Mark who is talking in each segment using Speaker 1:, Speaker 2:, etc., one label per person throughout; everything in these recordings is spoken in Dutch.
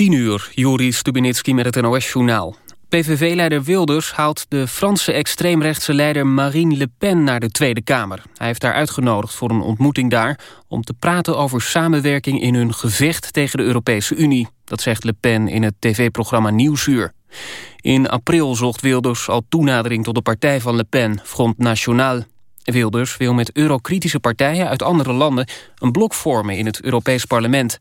Speaker 1: 10 uur, Juri Stubinitski met het NOS-journaal. PVV-leider Wilders haalt de Franse extreemrechtse leider Marine Le Pen naar de Tweede Kamer. Hij heeft haar uitgenodigd voor een ontmoeting daar... om te praten over samenwerking in hun gevecht tegen de Europese Unie. Dat zegt Le Pen in het tv-programma Nieuwsuur. In april zocht Wilders al toenadering tot de partij van Le Pen, Front National. Wilders wil met eurokritische partijen uit andere landen... een blok vormen in het Europees Parlement.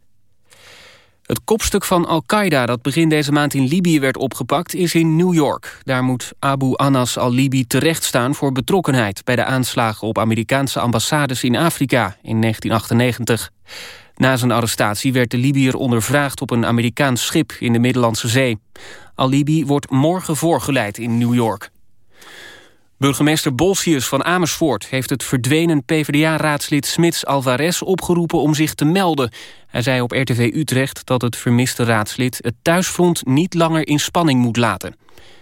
Speaker 1: Het kopstuk van Al-Qaeda dat begin deze maand in Libië werd opgepakt is in New York. Daar moet Abu Anas al-Libi terechtstaan voor betrokkenheid... bij de aanslagen op Amerikaanse ambassades in Afrika in 1998. Na zijn arrestatie werd de Libiër ondervraagd op een Amerikaans schip in de Middellandse Zee. Al-Libi wordt morgen voorgeleid in New York. Burgemeester Bolsius van Amersfoort heeft het verdwenen PvdA-raadslid Smits Alvarez opgeroepen om zich te melden. Hij zei op RTV Utrecht dat het vermiste raadslid het thuisfront niet langer in spanning moet laten.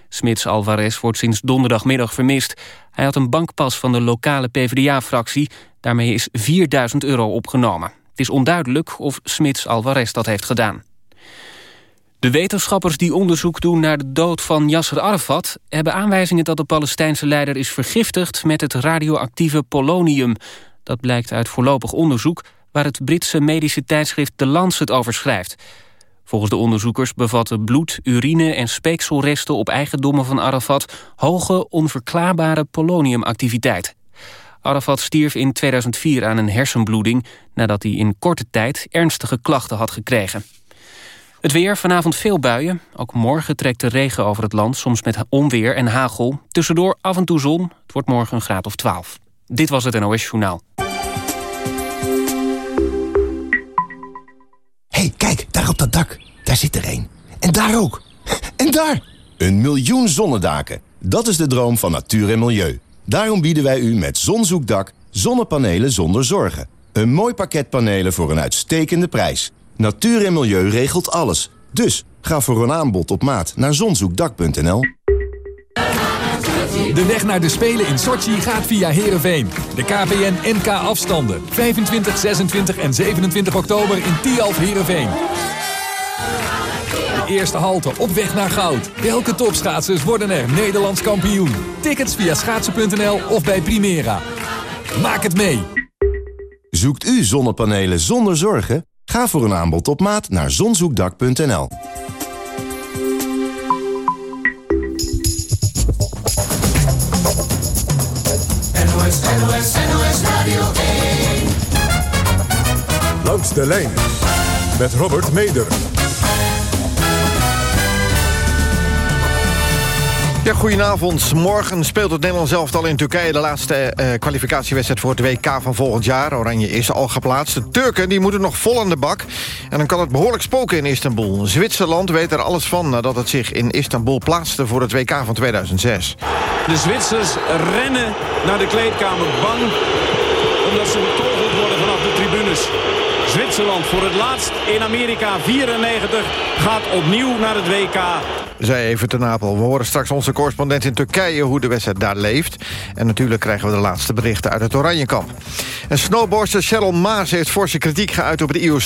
Speaker 1: Smits Alvarez wordt sinds donderdagmiddag vermist. Hij had een bankpas van de lokale PvdA-fractie. Daarmee is 4000 euro opgenomen. Het is onduidelijk of Smits Alvarez dat heeft gedaan. De wetenschappers die onderzoek doen naar de dood van Yasser Arafat... hebben aanwijzingen dat de Palestijnse leider is vergiftigd... met het radioactieve polonium. Dat blijkt uit voorlopig onderzoek... waar het Britse medische tijdschrift The Lancet over schrijft. Volgens de onderzoekers bevatten bloed, urine en speekselresten... op eigendommen van Arafat hoge, onverklaarbare poloniumactiviteit. Arafat stierf in 2004 aan een hersenbloeding... nadat hij in korte tijd ernstige klachten had gekregen. Het weer, vanavond veel buien. Ook morgen trekt de regen over het land, soms met onweer en hagel. Tussendoor af en toe zon. Het wordt morgen een graad of 12. Dit was het NOS Journaal.
Speaker 2: hey, kijk, daar op dat dak. Daar zit er één. En daar ook. En daar! Een miljoen zonnedaken. Dat is de droom van natuur en milieu. Daarom bieden wij u met Zonzoekdak zonnepanelen zonder zorgen. Een mooi pakket panelen voor een uitstekende prijs. Natuur en milieu regelt alles. Dus ga voor een aanbod op maat naar zonzoekdak.nl.
Speaker 3: De weg naar de Spelen in Sochi gaat via Heerenveen. De KPN NK afstanden. 25, 26 en 27 oktober in Tialf Heerenveen. De eerste halte op weg naar goud. Welke topschaatsers worden er Nederlands kampioen? Tickets via schaatsen.nl of bij Primera. Maak het mee.
Speaker 2: Zoekt u zonnepanelen zonder zorgen? Ga voor een aanbod op maat naar zonzoekdak.nl.
Speaker 4: NOS, NOS, NOS Radio 1.
Speaker 5: Langs de lijn met Robert Meder.
Speaker 6: Ja, goedenavond. Morgen speelt het Nederlands elftal in Turkije... de laatste uh, kwalificatiewedstrijd voor het WK van volgend jaar. Oranje is al geplaatst. De Turken die moeten nog vol aan de bak. En dan kan het behoorlijk spoken in Istanbul. Zwitserland weet er alles van nadat het zich in Istanbul plaatste... voor het WK van 2006.
Speaker 7: De Zwitsers rennen naar de kleedkamer bang... omdat ze betogeld worden vanaf de tribunes. Zwitserland voor het laatst in Amerika 94 gaat opnieuw naar het WK.
Speaker 6: Zij even ten Napel. We horen straks onze correspondent in Turkije hoe de wedstrijd daar leeft. En natuurlijk krijgen we de laatste berichten uit het Oranjekamp. En snowboardster Cheryl Maas heeft forse kritiek geuit op het IOC.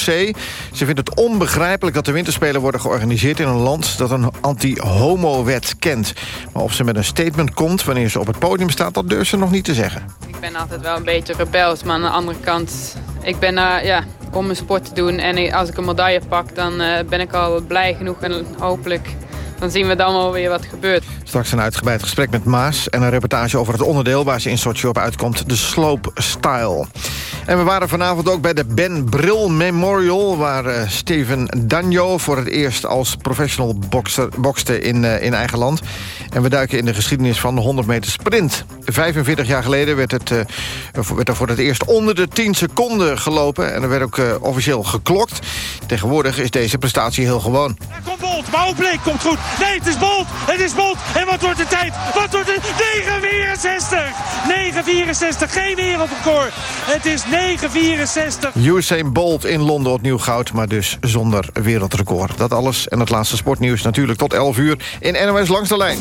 Speaker 6: Ze vindt het onbegrijpelijk dat de winterspelen worden georganiseerd... in een land dat een anti-homo-wet kent. Maar of ze met een statement komt wanneer ze op het podium staat... dat durft ze nog niet te zeggen.
Speaker 8: Ik ben altijd wel een beetje rebels, maar aan de andere kant... ik ben uh, ja, om mijn sport te doen. En als ik een medaille pak... dan uh, ben ik al blij genoeg en hopelijk dan zien we dan wel weer wat gebeurt.
Speaker 6: Straks een uitgebreid gesprek met Maas... en een reportage over het onderdeel waar ze in Sochi op uitkomt... de slope style. En we waren vanavond ook bij de Ben Bril Memorial... waar uh, Steven Danjo voor het eerst als professional boxer, bokste in, uh, in eigen land. En we duiken in de geschiedenis van de 100 meter sprint. 45 jaar geleden werd, het, uh, werd er voor het eerst onder de 10 seconden gelopen... en er werd ook officieel geklokt. Tegenwoordig is deze prestatie heel gewoon.
Speaker 9: Daar komt Bolt, maar Bleek komt goed. Nee, het is Bolt, het is Bolt. En wat wordt de tijd? Wat wordt het? 9,64! 9,64, geen wereldrecord. Het is 9,64.
Speaker 6: Usain Bolt in Londen opnieuw goud, maar dus zonder wereldrecord. Dat alles en het laatste sportnieuws natuurlijk tot 11 uur in NOS Langs de Lijn.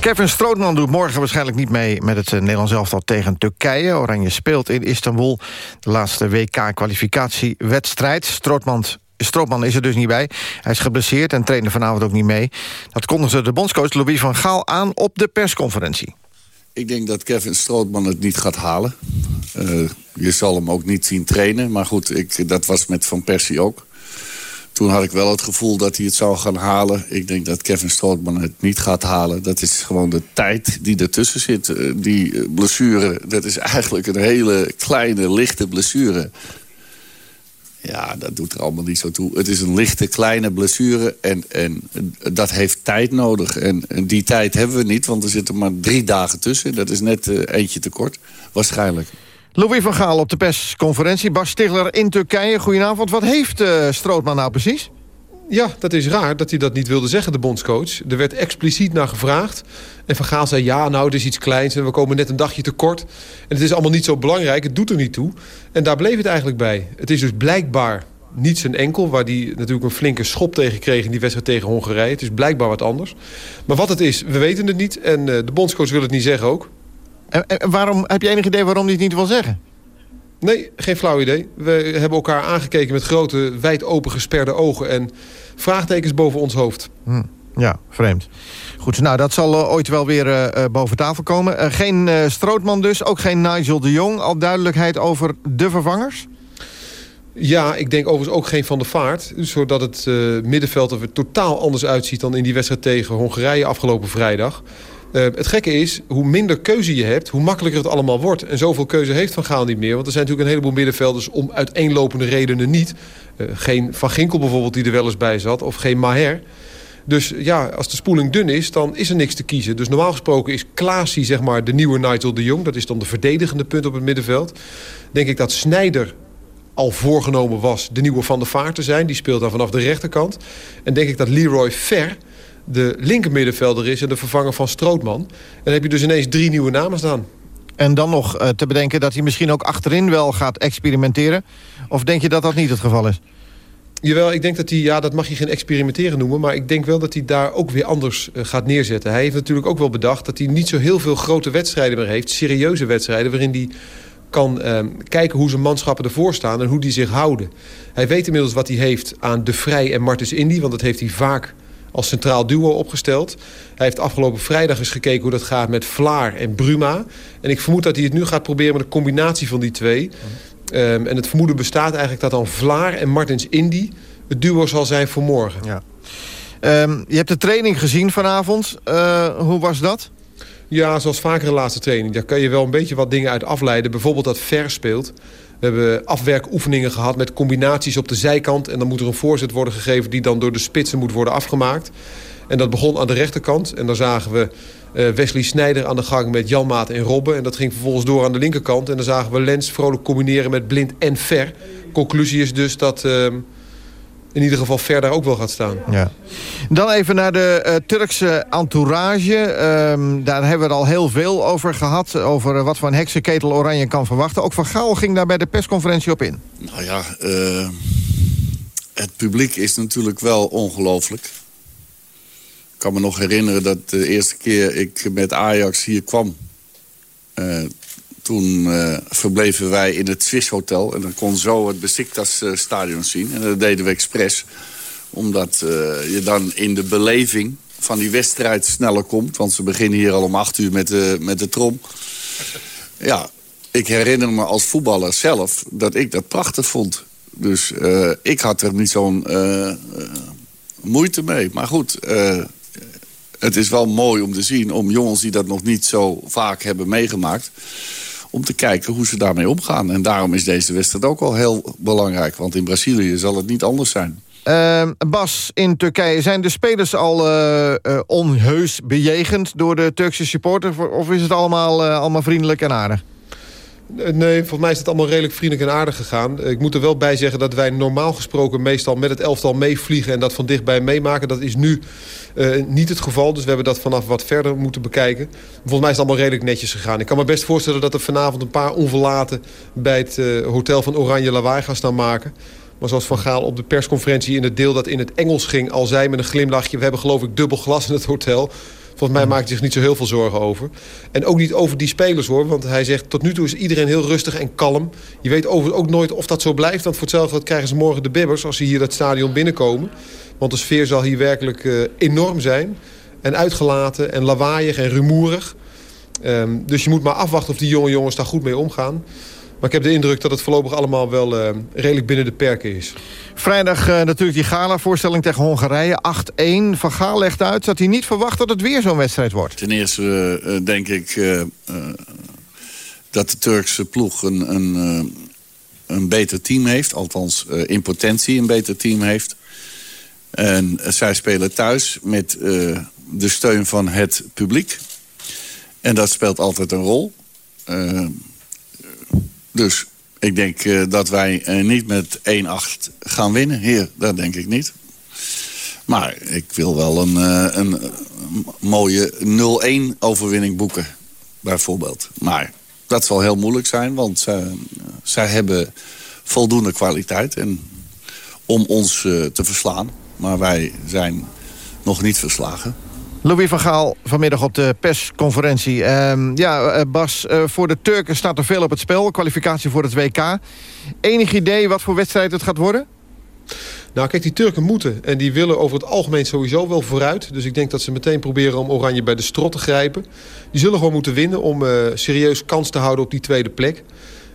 Speaker 6: Kevin Strootman doet morgen waarschijnlijk niet mee... met het eh, Nederlands elftal tegen Turkije. Oranje speelt in Istanbul de laatste WK-kwalificatiewedstrijd. Strootman is er dus niet bij. Hij is geblesseerd en trainde vanavond ook niet mee. Dat kondigde de bondscoach Louis van Gaal aan op de persconferentie.
Speaker 10: Ik denk dat Kevin Strootman het niet gaat halen. Uh, je zal hem ook niet zien trainen. Maar goed, ik, dat was met Van Persie ook. Toen had ik wel het gevoel dat hij het zou gaan halen. Ik denk dat Kevin Strootman het niet gaat halen. Dat is gewoon de tijd die ertussen zit. Uh, die blessure, dat is eigenlijk een hele kleine, lichte blessure. Ja, dat doet er allemaal niet zo toe. Het is een lichte, kleine blessure en, en dat heeft tijd nodig. En, die tijd hebben we niet, want er zitten maar drie dagen tussen. Dat is net eentje te kort, waarschijnlijk.
Speaker 6: Louis van Gaal op de persconferentie. Bas Stigler in Turkije. Goedenavond. Wat heeft uh, Strootman nou precies?
Speaker 11: Ja, dat is raar dat hij dat niet wilde zeggen, de bondscoach. Er werd expliciet naar gevraagd. En Van Gaal zei, ja, nou, het is iets kleins... en we komen net een dagje tekort. En het is allemaal niet zo belangrijk, het doet er niet toe. En daar bleef het eigenlijk bij. Het is dus blijkbaar niet zijn enkel... waar hij natuurlijk een flinke schop tegen kreeg... in die wedstrijd tegen Hongarije. Het is blijkbaar wat anders. Maar wat het is, we weten het niet. En uh, de bondscoach wil het niet zeggen ook.
Speaker 6: En, en waarom, heb je enig idee waarom hij het niet wil zeggen?
Speaker 11: Nee, geen flauw idee. We hebben elkaar aangekeken met grote, wijd open gesperde ogen... en vraagtekens boven ons hoofd.
Speaker 6: Hm. Ja, vreemd. Goed, nou, dat zal uh, ooit wel weer uh, boven tafel komen. Uh, geen Strootman dus, ook geen Nigel de Jong. Al duidelijkheid over de vervangers?
Speaker 11: Ja, ik denk overigens ook geen Van de Vaart. Zodat het middenveld er totaal anders uitziet... dan in die wedstrijd tegen Hongarije afgelopen vrijdag. Uh, het gekke is, hoe minder keuze je hebt, hoe makkelijker het allemaal wordt. En zoveel keuze heeft Van Gaal niet meer. Want er zijn natuurlijk een heleboel middenvelders om uiteenlopende redenen niet. Uh, geen Van Ginkel bijvoorbeeld die er wel eens bij zat. Of geen Maher. Dus ja, als de spoeling dun is, dan is er niks te kiezen. Dus normaal gesproken is Klaasie zeg maar de nieuwe Nigel de Jong. Dat is dan de verdedigende punt op het middenveld. Denk ik dat Snijder al voorgenomen was de nieuwe Van der Vaart te zijn. Die speelt dan vanaf de rechterkant. En denk ik dat Leroy Fer de linkermiddenvelder is... en de vervanger van Strootman. En dan heb je dus ineens drie nieuwe namen staan.
Speaker 6: En dan nog uh, te bedenken dat hij misschien ook achterin wel gaat experimenteren. Of denk je dat dat niet het geval is?
Speaker 11: Jawel, ik denk dat hij, ja, dat mag je geen experimenteren noemen... maar ik denk wel dat hij daar ook weer anders uh, gaat neerzetten. Hij heeft natuurlijk ook wel bedacht dat hij niet zo heel veel grote wedstrijden meer heeft. Serieuze wedstrijden waarin hij kan uh, kijken hoe zijn manschappen ervoor staan... en hoe die zich houden. Hij weet inmiddels wat hij heeft aan De Vrij en Martens Indy... want dat heeft hij vaak als centraal duo opgesteld. Hij heeft afgelopen vrijdag eens gekeken hoe dat gaat met Vlaar en Bruma. En ik vermoed dat hij het nu gaat proberen met een combinatie van die twee. Um, en het vermoeden bestaat eigenlijk dat dan Vlaar en Martins Indy... het duo zal zijn voor morgen.
Speaker 6: Ja. Um, je hebt de training gezien vanavond. Uh, hoe was dat?
Speaker 11: Ja, zoals vaker een laatste training. Daar kan je wel een beetje wat dingen uit afleiden. Bijvoorbeeld dat Ver speelt. We hebben afwerkoefeningen gehad met combinaties op de zijkant. En dan moet er een voorzet worden gegeven die dan door de spitsen moet worden afgemaakt. En dat begon aan de rechterkant. En dan zagen we uh, Wesley Snijder aan de gang met Janmaat en Robben. En dat ging vervolgens door aan de linkerkant. En dan zagen we Lens vrolijk combineren met Blind en Ver. Conclusie is dus dat... Uh, in ieder geval ver daar ook wel gaat staan.
Speaker 6: Ja. Dan even naar de uh, Turkse entourage. Um, daar hebben we er al heel veel over gehad. Over uh, wat voor een heksenketel Oranje kan verwachten. Ook Van Gaal ging daar bij de persconferentie op in.
Speaker 10: Nou ja, uh, het publiek is natuurlijk wel ongelooflijk. Ik kan me nog herinneren dat de eerste keer ik met Ajax hier kwam... Toen uh, verbleven wij in het Swiss Hotel. En dan kon zo het Besiktas uh, stadion zien. En dat deden we expres. Omdat uh, je dan in de beleving van die wedstrijd sneller komt. Want ze beginnen hier al om acht uur met de, met de trom. Ja, ik herinner me als voetballer zelf dat ik dat prachtig vond. Dus ik had er niet zo'n moeite mee. Maar goed, het is wel mooi om te zien... om jongens die dat nog niet zo vaak hebben meegemaakt om te kijken hoe ze daarmee omgaan. En daarom is deze wedstrijd ook al heel belangrijk. Want in Brazilië zal het niet anders zijn.
Speaker 6: Uh, Bas, in Turkije zijn de spelers al uh, uh, onheus bejegend... door de Turkse supporters? Of is het allemaal, uh, allemaal vriendelijk en aardig?
Speaker 11: Nee, volgens mij is het allemaal redelijk vriendelijk en aardig gegaan. Ik moet er wel bij zeggen dat wij normaal gesproken meestal met het elftal meevliegen... en dat van dichtbij meemaken. Dat is nu uh, niet het geval, dus we hebben dat vanaf wat verder moeten bekijken. Volgens mij is het allemaal redelijk netjes gegaan. Ik kan me best voorstellen dat er vanavond een paar onverlaten... bij het uh, hotel van Oranje lawaai gaan staan maken. Maar zoals Van Gaal op de persconferentie in het deel dat in het Engels ging... al zei met een glimlachje, we hebben geloof ik dubbel glas in het hotel Volgens mij maakt hij zich niet zo heel veel zorgen over. En ook niet over die spelers hoor. Want hij zegt tot nu toe is iedereen heel rustig en kalm. Je weet over, ook nooit of dat zo blijft. Want voor hetzelfde krijgen ze morgen de bibbers als ze hier dat stadion binnenkomen. Want de sfeer zal hier werkelijk uh, enorm zijn. En uitgelaten en lawaaiig en rumoerig. Um, dus je moet maar afwachten of die jonge jongens daar goed mee omgaan. Maar ik heb de indruk dat het voorlopig allemaal wel uh, redelijk binnen de perken is.
Speaker 12: Vrijdag uh, natuurlijk die gala-voorstelling tegen Hongarije. 8-1. Van Gaal legt uit dat hij niet verwacht dat het weer zo'n wedstrijd wordt.
Speaker 10: Ten eerste uh, denk ik dat de Turkse ploeg een, een, een beter team heeft. Althans in potentie een beter team heeft. En zij spelen thuis met de steun van het publiek. En dat speelt altijd een rol. Dus ik denk uh, dat wij uh, niet met 1-8 gaan winnen. Hier, dat denk ik niet. Maar ik wil wel een, uh, een mooie 0-1 overwinning boeken, bijvoorbeeld. Maar dat zal heel moeilijk zijn, want zij hebben voldoende kwaliteit en, om ons te verslaan. Maar wij zijn nog niet verslagen.
Speaker 12: Louis van Gaal vanmiddag op de persconferentie. Uh, ja, eh, Bas, uh, voor de Turken staat er veel op het spel. Kwalificatie voor het WK. Enig idee wat voor wedstrijd het gaat worden?
Speaker 11: Nou, kijk, die Turken moeten. En die willen over het algemeen sowieso wel vooruit. Dus ik denk dat ze meteen proberen om Oranje bij de strot te grijpen. Die zullen gewoon moeten winnen om uh, serieus kans te houden op die tweede plek.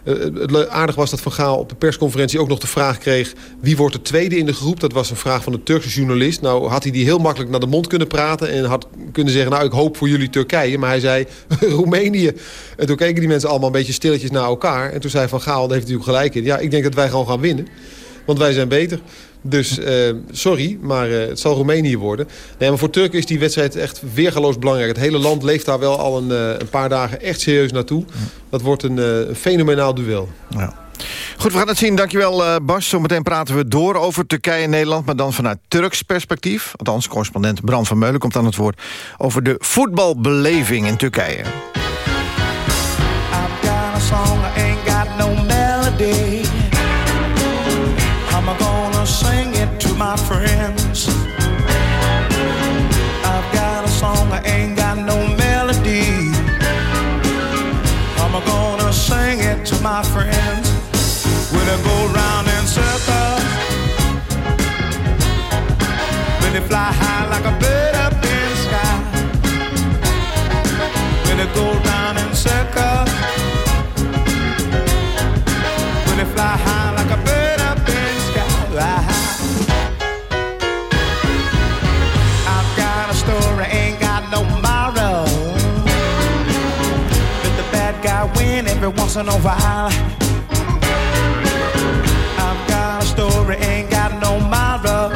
Speaker 11: Uh, het aardig was dat Van Gaal op de persconferentie ook nog de vraag kreeg... wie wordt de tweede in de groep? Dat was een vraag van een Turkse journalist. Nou had hij die heel makkelijk naar de mond kunnen praten... en had kunnen zeggen, nou ik hoop voor jullie Turkije. Maar hij zei, Roemenië. En toen keken die mensen allemaal een beetje stilletjes naar elkaar. En toen zei Van Gaal, daar heeft hij natuurlijk gelijk in... ja, ik denk dat wij gewoon gaan winnen. Want wij zijn beter. Dus uh, sorry, maar uh, het zal Roemenië worden. Nee, maar voor Turken is die wedstrijd echt weergaloos belangrijk. Het hele land leeft daar wel al een, uh, een paar dagen echt serieus naartoe. Dat wordt een, een fenomenaal duel.
Speaker 12: Ja. Goed, we gaan het zien. Dankjewel Bas. Zometeen praten we door over Turkije en Nederland... maar dan vanuit Turks perspectief. Althans, correspondent Bram van Meulen komt aan het woord... over de voetbalbeleving in Turkije. I've got a song, sing it to my friends. I've got a song, I ain't got no melody. I'm gonna sing it to my friends. When I go round in circles, when they fly high once in a while. story ain't got no moral.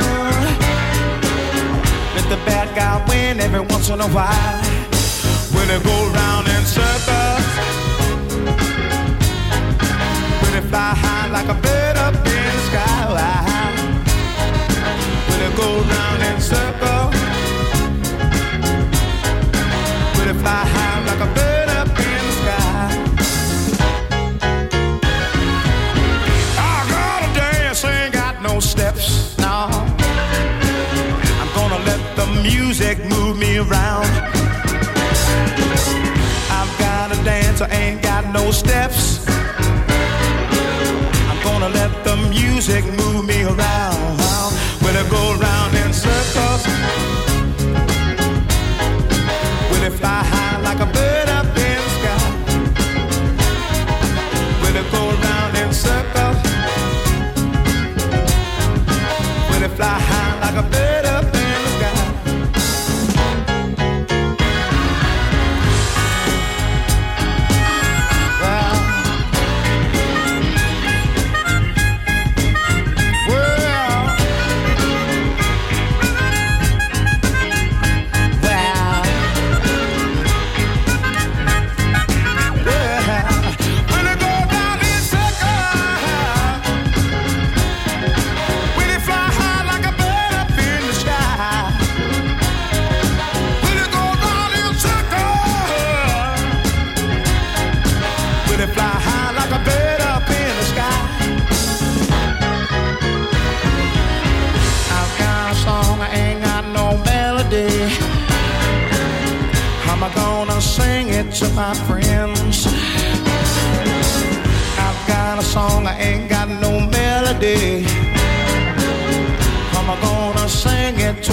Speaker 12: Let the bad guy win every once in a while. When it go round in circles, when it fly high like a bird up in the sky. When it go round in circles, around. I've got to dance, I ain't got no steps. I'm gonna let the music move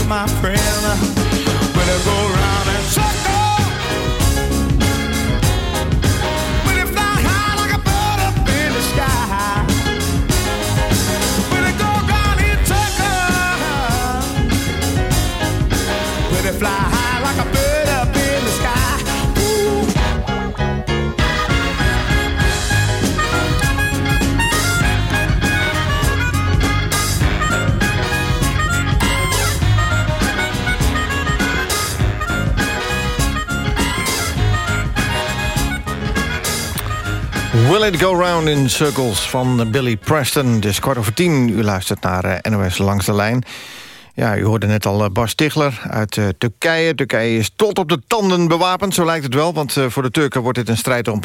Speaker 12: my friend. Will it go round Will It Go Round in
Speaker 6: Circles van Billy Preston. Het is kwart over tien. U luistert naar eh, NOS Langs de Lijn. Ja, u hoorde net al eh, Bas Stigler uit eh, Turkije. Turkije is tot op de tanden bewapend, zo lijkt het wel. Want voor de Turken wordt dit een strijd om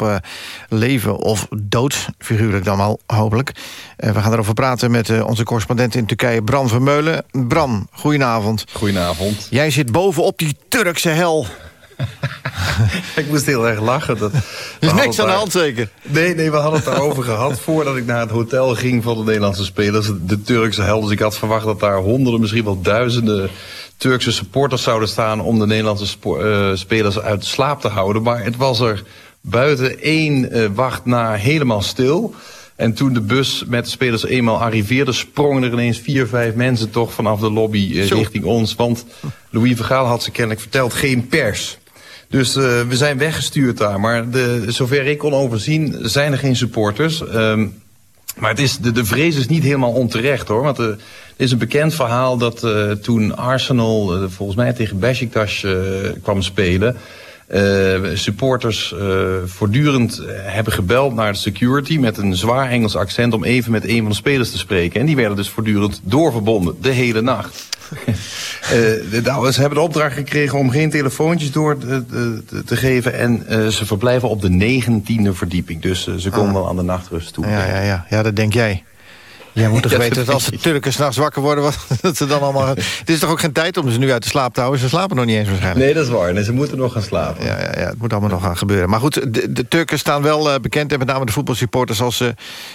Speaker 6: leven of dood. Figuurlijk dan al, hopelijk. We gaan erover praten met onze correspondent in Turkije, Bran Vermeulen. Bran, goedenavond.
Speaker 13: Goedenavond.
Speaker 6: Jij zit bovenop die Turkse hel.
Speaker 13: Ik moest heel erg lachen. Dat,
Speaker 6: Er is niks aan de hand zeker.
Speaker 13: Nee, nee, we hadden het daarover gehad voordat ik naar het hotel ging van de Nederlandse spelers. De Turkse hel. Dus ik had verwacht dat daar honderden, misschien wel duizenden Turkse supporters zouden staan om de Nederlandse eh, spelers uit slaap te houden. Maar het was er buiten één eh, wacht na helemaal stil. En toen de bus met de spelers eenmaal arriveerde... sprongen er ineens vier, vijf mensen toch vanaf de lobby eh, richting ons. Want Louis Vergaal had ze kennelijk verteld, geen pers. Dus eh, we zijn weggestuurd daar. Maar de, zover ik kon overzien zijn er geen supporters. Ehm, maar het is, de, de vrees is niet helemaal onterecht hoor. Want eh, er is een bekend verhaal dat eh, toen Arsenal volgens mij tegen Besiktas kwam spelen... supporters voortdurend hebben gebeld naar de security met een zwaar Engels accent om even met een van de spelers te spreken. En die werden dus voortdurend doorverbonden, de hele nacht. Eh, de, nou, ze hebben de opdracht gekregen om geen telefoontjes door te, te, te geven. En eh, ze verblijven op de negentiende verdieping. Dus eh, ze komen
Speaker 6: Ah.
Speaker 13: wel aan de nachtrust toe.
Speaker 6: Ja, ja, ja. ja, dat denk jij. Jij moet toch
Speaker 13: Ja,
Speaker 6: weten
Speaker 13: dat
Speaker 6: dat als de. Turken s'nachts wakker worden... wat- dat ze dan allemaal... Het is toch ook geen tijd om ze nu uit de slaap te houden? Ze slapen nog niet eens waarschijnlijk.
Speaker 13: Nee, dat is waar. Nee, ze moeten nog gaan slapen.
Speaker 6: Ja, ja, ja, het moet allemaal nog gaan gebeuren. Maar goed, de, de Turken staan wel eh, bekend... en met name de voetbalsupporters als eh,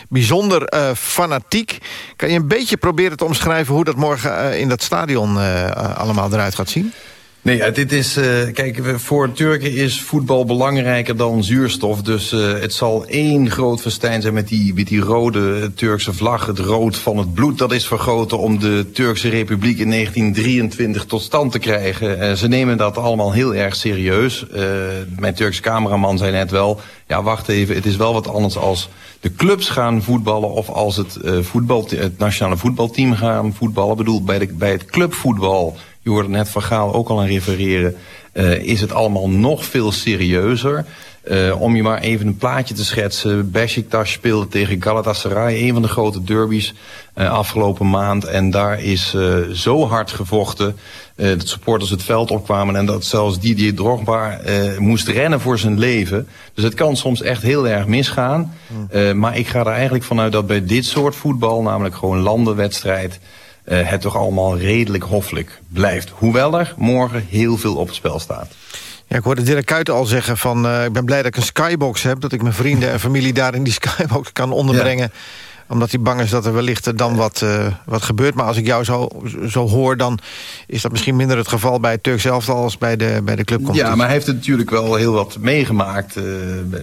Speaker 6: bijzonder eh, fanatiek. Kan je een beetje proberen te omschrijven... hoe dat morgen in dat stadion allemaal eruit gaat zien?
Speaker 13: Nee, dit is, eh, kijk, voor Turken is voetbal belangrijker dan zuurstof. Dus eh, het zal één groot festijn zijn met die, met die rode Turkse vlag. Het rood van het bloed dat is vergoten om de Turkse Republiek in 1923 tot stand te krijgen. Eh, ze nemen dat allemaal heel erg serieus. Eh, mijn Turkse cameraman zei net wel, ja wacht even, het is wel wat anders als de clubs gaan voetballen of als het, eh, voetbal, het nationale voetbalteam gaan voetballen. Ik bedoel, bij, de, bij het clubvoetbal je hoorde net Van Gaal ook al aan refereren. eh, is het allemaal nog veel serieuzer. Eh, om je maar even een plaatje te schetsen. Besiktas speelde tegen Galatasaray. Een van de grote derbies eh, afgelopen maand. En daar is zo hard gevochten. dat supporters het veld opkwamen. En dat zelfs Didier Drogba moest rennen voor zijn leven. Dus het kan soms echt heel erg misgaan. Eh, maar ik ga er eigenlijk vanuit dat bij dit soort voetbal... namelijk gewoon landenwedstrijd eh, het toch allemaal redelijk hoffelijk blijft. Hoewel er morgen heel veel op het spel staat.
Speaker 6: Ja, ik hoorde Dirk Kuyt al zeggen van... eh, ik ben blij dat ik een skybox heb... dat ik mijn vrienden en familie daar in die skybox kan onderbrengen. Omdat hij bang is dat er wellicht dan wat, eh, wat gebeurt. Maar als ik jou zo, zo hoor, dan is dat misschien minder het geval... bij het Turks elftal als bij de, bij de clubcompetitie.
Speaker 13: Ja, maar hij heeft natuurlijk wel heel wat meegemaakt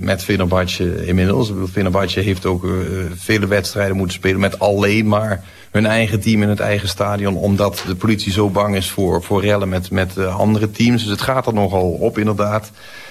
Speaker 13: met Fenerbahce inmiddels. Fenerbahce heeft ook vele wedstrijden moeten spelen met alleen maar hun eigen team in het eigen stadion. Omdat de politie zo bang is voor, voor rellen met, met eh, andere teams. Dus het gaat er nogal op inderdaad.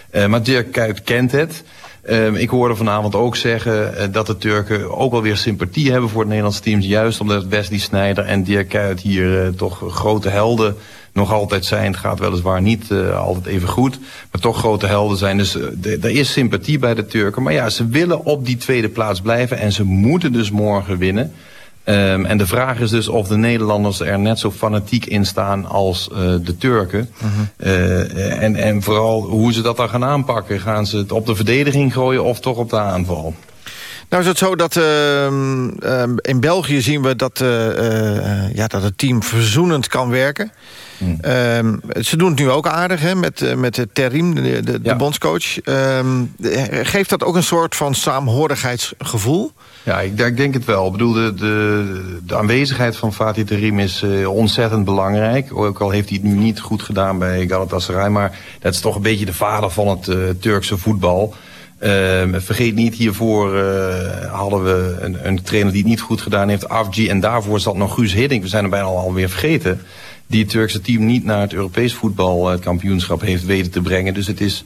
Speaker 13: Eh, maar Dirk Kuyt kent het. Ehm, ik hoorde vanavond ook zeggen eh, dat de Turken ook wel weer sympathie hebben voor het Nederlandse team. Juist omdat Wesley Sneijder en Dirk Kuyt hier toch grote helden nog altijd zijn. Het gaat weliswaar niet altijd even goed, maar toch grote helden zijn. Dus er is sympathie bij de Turken. Maar ja, ze willen op die tweede plaats blijven en ze moeten dus morgen winnen. Ehm, en de vraag is dus of de Nederlanders er net zo fanatiek in staan als eh, de Turken. Eh, en, en vooral hoe ze dat dan gaan aanpakken. Gaan ze het op de verdediging gooien of toch op de aanval?
Speaker 6: Nou is het zo dat ehm, ehm, in België zien we dat, eh, ja, dat het team verzoenend kan werken. Ehm, ze doen het nu ook aardig hè, met, met de Terim, de, de, de bondscoach. Geeft dat ook een soort van saamhorigheidsgevoel?
Speaker 13: Ja, ik, denk het wel. Ik bedoel, de, de, aanwezigheid van Fatih Terim is eh, ontzettend belangrijk. Ook al heeft hij het nu niet goed gedaan bij Galatasaray. Maar dat is toch een beetje de vader van het eh, Turkse voetbal. Ehm, vergeet niet, hiervoor eh, hadden we een, een trainer die het niet goed gedaan heeft, Afji. En daarvoor zat nog Guus Hiddink, we zijn er bijna al alweer vergeten. Die het Turkse team niet naar het Europees voetbalkampioenschap heeft weten te brengen. Dus het is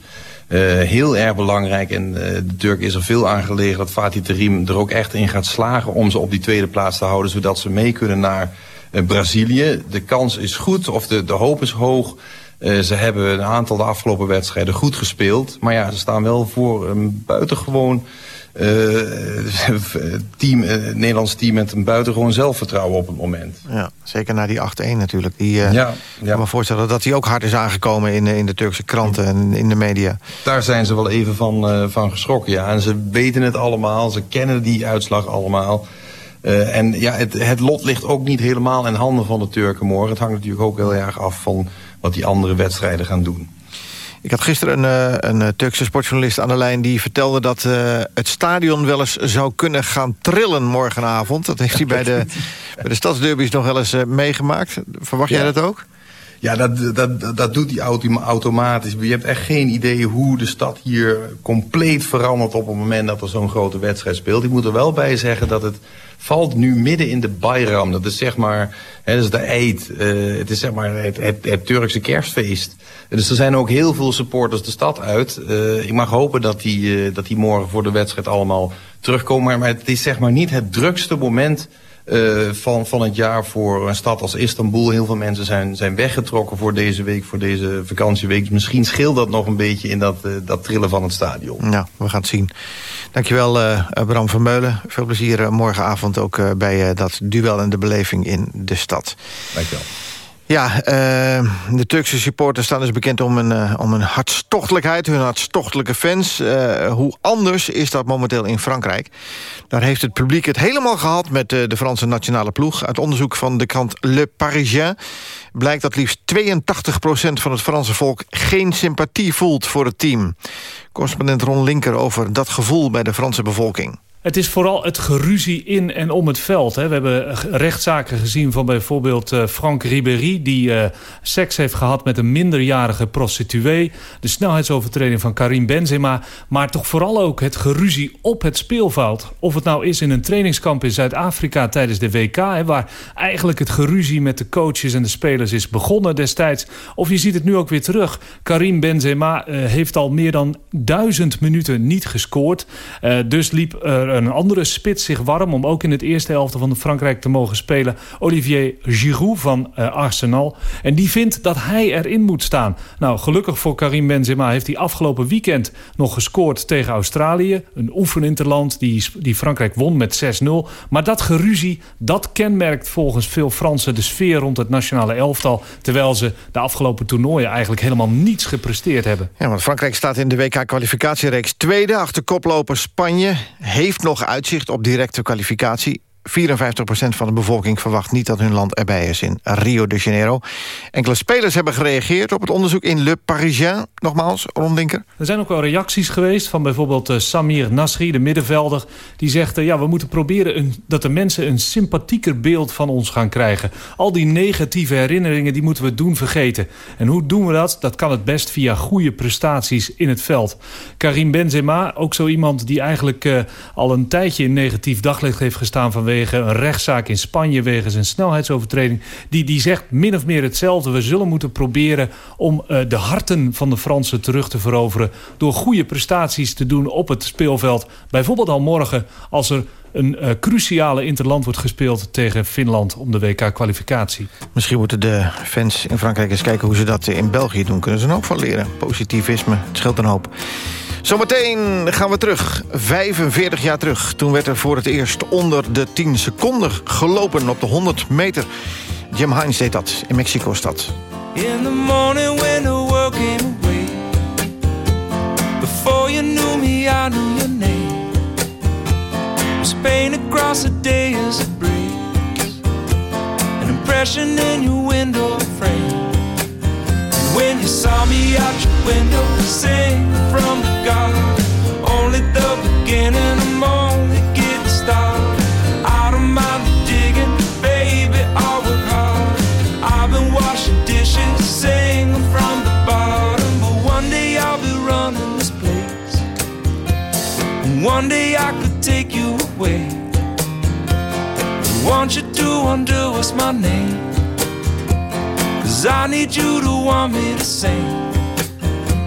Speaker 13: heel erg belangrijk. En eh, de Turk is er veel aan gelegen dat Fatih Terim er ook echt in gaat slagen om ze op die tweede plaats te houden. Zodat ze mee kunnen naar eh, Brazilië. De kans is goed, of de, de hoop is hoog. Eh, ze hebben een aantal de afgelopen wedstrijden goed gespeeld. Maar ja, ze staan wel voor een buitengewoon eh, team, eh, Nederlands team met een buitengewoon zelfvertrouwen op het moment.
Speaker 6: Ja, zeker na die 8-1 natuurlijk. Die, eh,
Speaker 13: Ja,
Speaker 6: Ik kan me voorstellen dat hij ook hard is aangekomen in, de- in de Turkse kranten en in de media.
Speaker 13: Daar zijn ze wel even van, eh, van geschrokken, ja. En ze weten het allemaal, ze kennen die uitslag allemaal. Eh, en ja, het, het lot ligt ook niet helemaal in handen van de Turken morgen. Het hangt natuurlijk ook heel erg af van wat die andere wedstrijden gaan doen.
Speaker 6: Ik had gisteren een, eh, een eh, Turkse sportjournalist aan de lijn... die vertelde dat eh, het stadion wel eens zou kunnen gaan trillen morgenavond. Dat heeft hij bij de, bij de stadsderbies nog wel eens meegemaakt. Verwacht jij dat ook?
Speaker 13: Ja, dat, dat, dat, doet hij autom- automatisch. Je hebt echt geen idee hoe de stad hier compleet verandert op het moment dat er zo'n grote wedstrijd speelt. Ik moet er wel bij zeggen dat het valt nu midden in de Bayram. Dat is zeg maar, hè, dat is de Eid. Eh, het is zeg maar het, het, Turkse kerstfeest. Dus er zijn ook heel veel supporters de stad uit. Eh, ik mag hopen dat die, eh, dat die morgen voor de wedstrijd allemaal terugkomen. Maar het is zeg maar niet het drukste moment eh, van, van het jaar voor een stad als Istanbul. Heel veel mensen zijn, zijn weggetrokken voor deze week, voor deze vakantieweek. Dus misschien scheelt dat nog een beetje in dat, eh, dat trillen van het stadion.
Speaker 6: Nou, we gaan het zien. Dankjewel, eh Bram van Meulen. Veel plezier morgenavond ook bij dat duel en de beleving in de stad.
Speaker 13: Dankjewel.
Speaker 6: Ja, eh, de Turkse supporters staan dus bekend om een, eh, om een hartstochtelijkheid. Hun hartstochtelijke fans. Eh, hoe anders is dat momenteel in Frankrijk? Daar heeft het publiek het helemaal gehad met eh, de Franse nationale ploeg. Uit onderzoek van de krant Le Parisien blijkt dat liefst 82% van het Franse volk... geen sympathie voelt voor het team. Correspondent Ron Linker over dat gevoel bij de Franse bevolking.
Speaker 14: Het is vooral het geruzie in en om het veld. Hè. We hebben eh, rechtszaken gezien van bijvoorbeeld eh, Frank Ribéry... die eh, seks heeft gehad met een minderjarige prostituee. De snelheidsovertreding van Karim Benzema. Maar toch vooral ook het geruzie op het speelveld. Of het nou is in een trainingskamp in Zuid-Afrika tijdens de WK... Hè, waar eigenlijk het geruzie met de coaches en de spelers is begonnen destijds. Of je ziet het nu ook weer terug. Karim Benzema heeft al meer dan duizend minuten niet gescoord. Dus liep er een andere spits zich warm... om ook in het eerste helft van Frankrijk te mogen spelen. Olivier Giroud van eh, Arsenal. En die vindt dat hij erin moet staan. Nou, gelukkig voor Karim Benzema heeft hij afgelopen weekend... nog gescoord tegen Australië. Een oefeninterland die, die Frankrijk won met 6-0. Maar dat geruzie, dat kenmerkt volgens veel Fransen... de sfeer rond het nationale elftal... terwijl ze de afgelopen toernooien eigenlijk helemaal niets gepresteerd hebben.
Speaker 6: Ja, want Frankrijk staat in de WK-kwalificatiereeks tweede... achter koploper Spanje, heeft nog uitzicht op directe kwalificatie. 54% van de bevolking verwacht niet dat hun land erbij is in Rio de Janeiro. Enkele spelers hebben gereageerd op het onderzoek in Le Parisien. Nogmaals, Ron Linker.
Speaker 14: Er zijn ook wel reacties geweest van bijvoorbeeld eh, Samir Nasri, de middenvelder. Die zegt, eh, ja, we moeten proberen een, dat de mensen een sympathieker beeld van ons gaan krijgen. Al die negatieve herinneringen, die moeten we doen vergeten. En hoe doen we dat? Dat kan het best via goede prestaties in het veld. Karim Benzema, ook zo iemand die eigenlijk eh, al een tijdje in negatief daglicht heeft gestaan... vanwege een rechtszaak in Spanje wegens een snelheidsovertreding. Die, die zegt min of meer hetzelfde. We zullen moeten proberen om eh, de harten van de Fransen terug te veroveren... door goede prestaties te doen op het speelveld. Bijvoorbeeld al morgen als er een eh, cruciale interland wordt gespeeld tegen Finland om de WK-kwalificatie.
Speaker 6: Misschien moeten de fans in Frankrijk eens kijken hoe ze dat in België doen. Kunnen ze er ook van leren. Positivisme, het scheelt een hoop. Zometeen gaan we terug, 45 jaar terug. Toen werd er voor het eerst onder de 10 seconden gelopen op de 100 meter. Jim Hines deed dat in Mexico-stad.
Speaker 12: In the morning when the world came away Before you knew me, I knew your name
Speaker 15: paint across the day as it breaks. An impression in your window frame. When you saw me out your window, sing from the garden. Only the beginning, I'm only getting started. I don't mind the digging, baby, I'll work hard. I've been washing dishes, singing from the bottom. But one day I'll be running this place. And one day I could take you away. Want you to wonder what's my name? Cause I need you to want me to sing.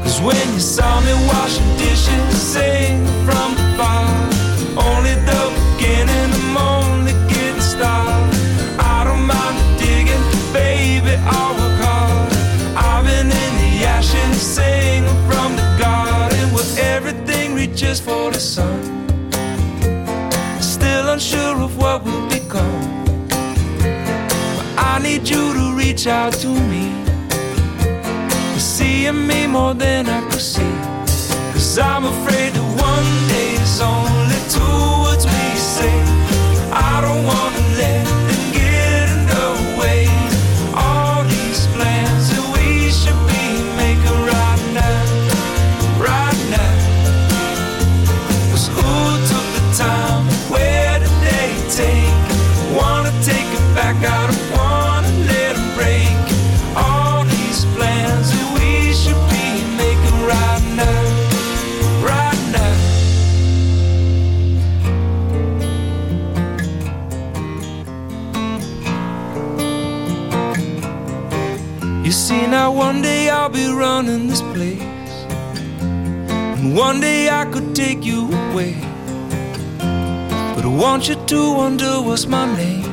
Speaker 15: Cause when you saw me washing dishes, sing from bottom. Only the beginning, I'm only getting started. I don't mind digging, baby, I'll work hard. I've been in the ashes, singing from the garden where everything reaches for the sun. Still unsure of what will become. I need you to reach out to me. To see in me more than I could see. Cause I'm afraid that one day is only take you away. But I want you to wonder what's my name.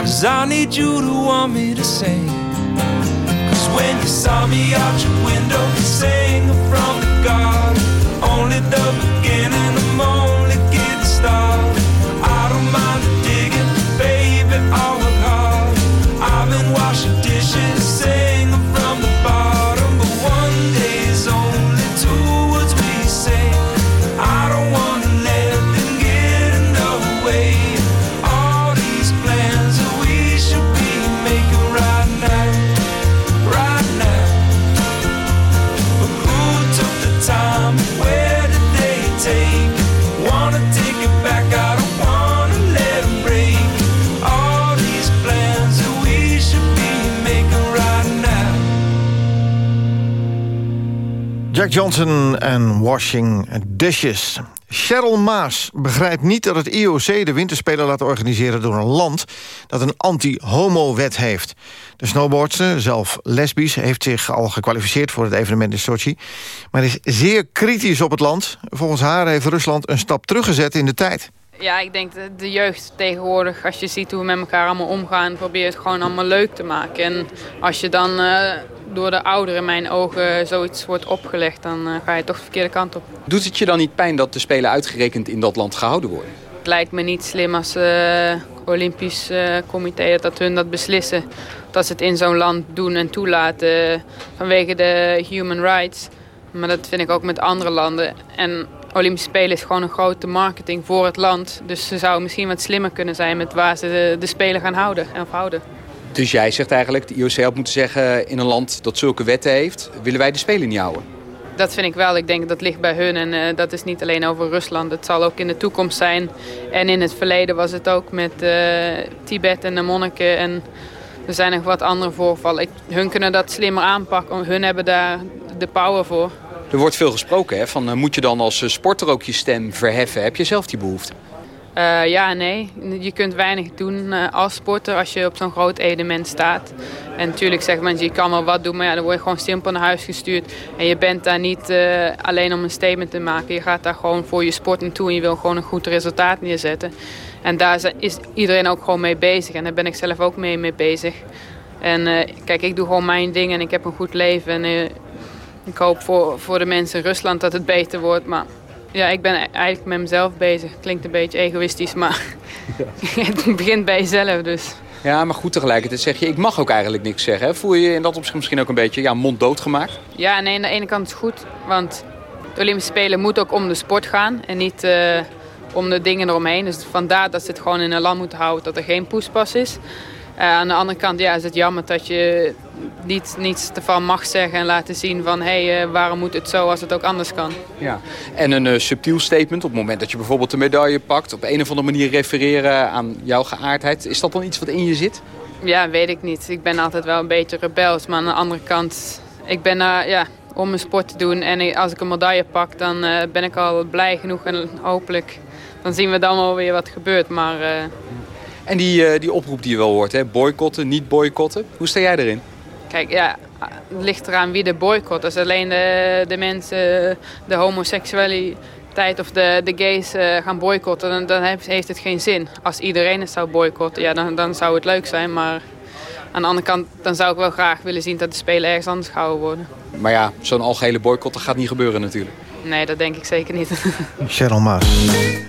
Speaker 15: Cause I need you to want me to sing. Cause when you saw me out your window, singing from the garden. Only the beginning, I'm only getting started.
Speaker 6: Jack Johnson en Washing Dishes. Cheryl Maas begrijpt niet dat het IOC de winterspelen laat organiseren door een land dat een anti-homo-wet heeft. De snowboardster, zelf lesbisch, heeft zich al gekwalificeerd voor het evenement in Sochi, maar is zeer kritisch op het land. Volgens haar heeft Rusland een stap teruggezet in de tijd.
Speaker 8: Ja, ik denk dat de jeugd tegenwoordig, als je ziet hoe we met elkaar allemaal omgaan, probeert het gewoon allemaal leuk te maken. En als je dan eh, door de ouderen in mijn ogen zoiets wordt opgelegd, dan eh, ga je toch de verkeerde kant op.
Speaker 16: Doet het je dan niet pijn dat de Spelen uitgerekend in dat land gehouden worden?
Speaker 8: Het lijkt me niet slim als uh, Olympisch Comité dat hun dat beslissen. Dat ze het in zo'n land doen en toelaten vanwege de human rights. Maar dat vind ik ook met andere landen. En Olympische Spelen is gewoon een grote marketing voor het land. Dus ze zouden misschien wat slimmer kunnen zijn met waar ze de, de Spelen gaan houden en houden.
Speaker 16: Dus jij zegt eigenlijk, de IOC had moeten zeggen... in een land dat zulke wetten heeft, willen wij de Spelen niet houden.
Speaker 8: Dat vind ik wel. Ik denk dat ligt bij hun. En uh, dat is niet alleen over Rusland. Het zal ook in de toekomst zijn. En in het verleden was het ook met uh, Tibet en de monniken. En er zijn nog wat andere voorvallen. Ik, hun kunnen dat slimmer aanpakken. Hun hebben daar de power voor.
Speaker 16: Er wordt veel gesproken, hè? Van, uh, moet je dan als sporter ook je stem verheffen? Heb je zelf die behoefte?
Speaker 8: Uh, ja, nee. Je kunt weinig doen als sporter als je op zo'n groot evenement staat. En natuurlijk zegt men, je kan wel wat doen, maar ja, dan word je gewoon simpel naar huis gestuurd. En je bent daar niet alleen om een statement te maken. Je gaat daar gewoon voor je sport naartoe en je wil gewoon een goed resultaat neerzetten. En daar is iedereen ook gewoon mee bezig. En daar ben ik zelf ook mee, mee bezig. En kijk, ik doe gewoon mijn ding en ik heb een goed leven. En ik hoop voor, voor de mensen in Rusland dat het beter wordt, maar... Ja, ik ben eigenlijk met mezelf bezig. Klinkt een beetje egoïstisch, maar ja. het begint bij jezelf dus.
Speaker 16: Ja, maar goed tegelijkertijd zeg je, ik mag ook eigenlijk niks zeggen. Hè? Voel je je in dat opzicht misschien ook een beetje ja, monddood gemaakt?
Speaker 8: Ja, nee, aan de ene kant is het goed, want de Olympische Spelen moet ook om de sport gaan. En niet uh, om de dingen eromheen. Dus vandaar dat ze het gewoon in een land moeten houden dat er geen poespas is. Uh, aan de andere kant ja, is het jammer dat je niet, niets ervan mag zeggen en laten zien van... hé, hey, uh, waarom moet het zo als het ook anders kan.
Speaker 16: Ja. En een uh, subtiel statement op het moment dat je bijvoorbeeld de medaille pakt... op een of andere manier refereren aan jouw geaardheid. Is dat dan iets wat in je zit?
Speaker 8: Ja, weet ik niet. Ik ben altijd wel een beetje rebels. Maar aan de andere kant, ik ben er ja, om mijn sport te doen. En als ik een medaille pak, dan uh, ben ik al blij genoeg. En hopelijk, dan zien we dan wel weer wat gebeurt. Maar...
Speaker 16: En die, uh, die oproep die je wel hoort, hè? boycotten, niet boycotten. Hoe sta jij erin?
Speaker 8: Kijk, ja, het ligt eraan wie de boycott. Als alleen de, de mensen, de homoseksualiteit of de, de gays uh, gaan boycotten, dan, dan heeft het geen zin. Als iedereen het zou boycotten, ja, dan, dan zou het leuk zijn. Maar aan de andere kant, dan zou ik wel graag willen zien dat de Spelen ergens anders gehouden worden.
Speaker 16: Maar ja, zo'n algehele boycott dat gaat niet gebeuren natuurlijk.
Speaker 8: Nee, dat denk ik zeker niet.
Speaker 6: Cheryl Maas,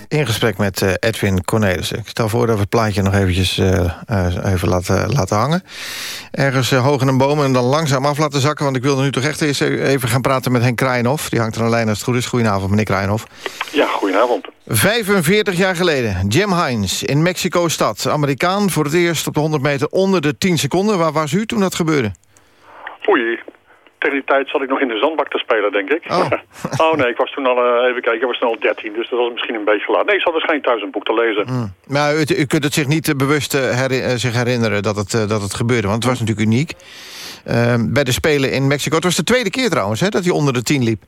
Speaker 6: in gesprek met uh, Edwin Cornelissen. Ik stel voor dat we het plaatje nog eventjes uh, uh, even laten, laten hangen. Ergens hoog in een boom en dan langzaam af laten zakken... want ik wilde nu toch echt eens even gaan praten met Henk Krijnhoff. Die hangt er een lijn als het goed is. Goedenavond, meneer Krijnhoff.
Speaker 17: Ja, goedenavond.
Speaker 6: 45 jaar geleden, Jim Hines in Mexico-stad. Amerikaan voor het eerst op de 100 meter onder de 10 seconden. Waar was u toen dat gebeurde?
Speaker 17: Oei, tegen die tijd zat ik nog in de zandbak te spelen, denk ik.
Speaker 6: Oh,
Speaker 17: oh nee, ik was toen al, uh, even kijken, ik was toen al 13, dus dat was misschien een beetje laat. Nee, ik zat waarschijnlijk thuis een boek te lezen.
Speaker 6: Mm. Maar u, u, kunt het zich niet bewust herinner, zich herinneren dat het, dat het gebeurde, want het was natuurlijk uniek. Uh, bij de Spelen in Mexico. Het was de tweede keer trouwens, hè, dat hij onder de 10 liep.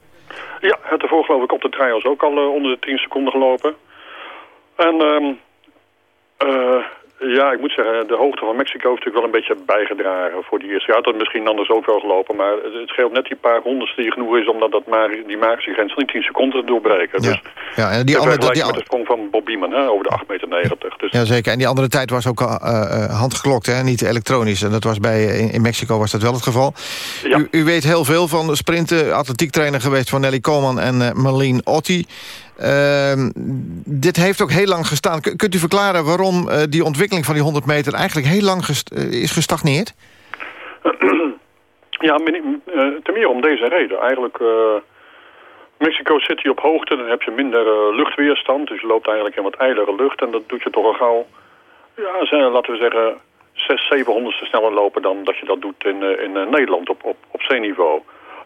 Speaker 17: Ja, het ervoor geloof ik op de trials ook al uh, onder de 10 seconden gelopen. En... Um, ja, ik moet zeggen, de hoogte van Mexico heeft natuurlijk wel een beetje bijgedragen voor die eerste. Je had dat misschien anders ook wel gelopen, maar het scheelt net die paar honderdste die genoeg is om dat, maar, die magische grens van die 10 seconden te doorbreken.
Speaker 6: Ja,
Speaker 17: dus,
Speaker 6: ja en die andere...
Speaker 17: Dat
Speaker 6: die
Speaker 17: met de sprong van Bob Beeman hè, over de 8,90 meter. 90, dus.
Speaker 6: Ja, zeker. En die andere tijd was ook uh, handgeklokt, hè, niet elektronisch. En dat was bij, in, in Mexico was dat wel het geval.
Speaker 17: Ja.
Speaker 6: U, u, weet heel veel van de sprinten, atletiektrainer geweest van Nelly Koolman en uh, Marlene Otti. Uh, dit heeft ook heel lang gestaan. Kunt u verklaren waarom uh, die ontwikkeling van die 100 meter... eigenlijk heel lang uh, is gestagneerd?
Speaker 17: Ja, uh, ten meer om deze reden. Eigenlijk, Mexico City op hoogte, dan heb je minder luchtweerstand. Dus je loopt eigenlijk in wat ijlere lucht. En dat doet je toch al gauw, ja, laten we zeggen... 600, 700ste sneller lopen dan dat je dat doet in, in Nederland op, op, op zeeniveau.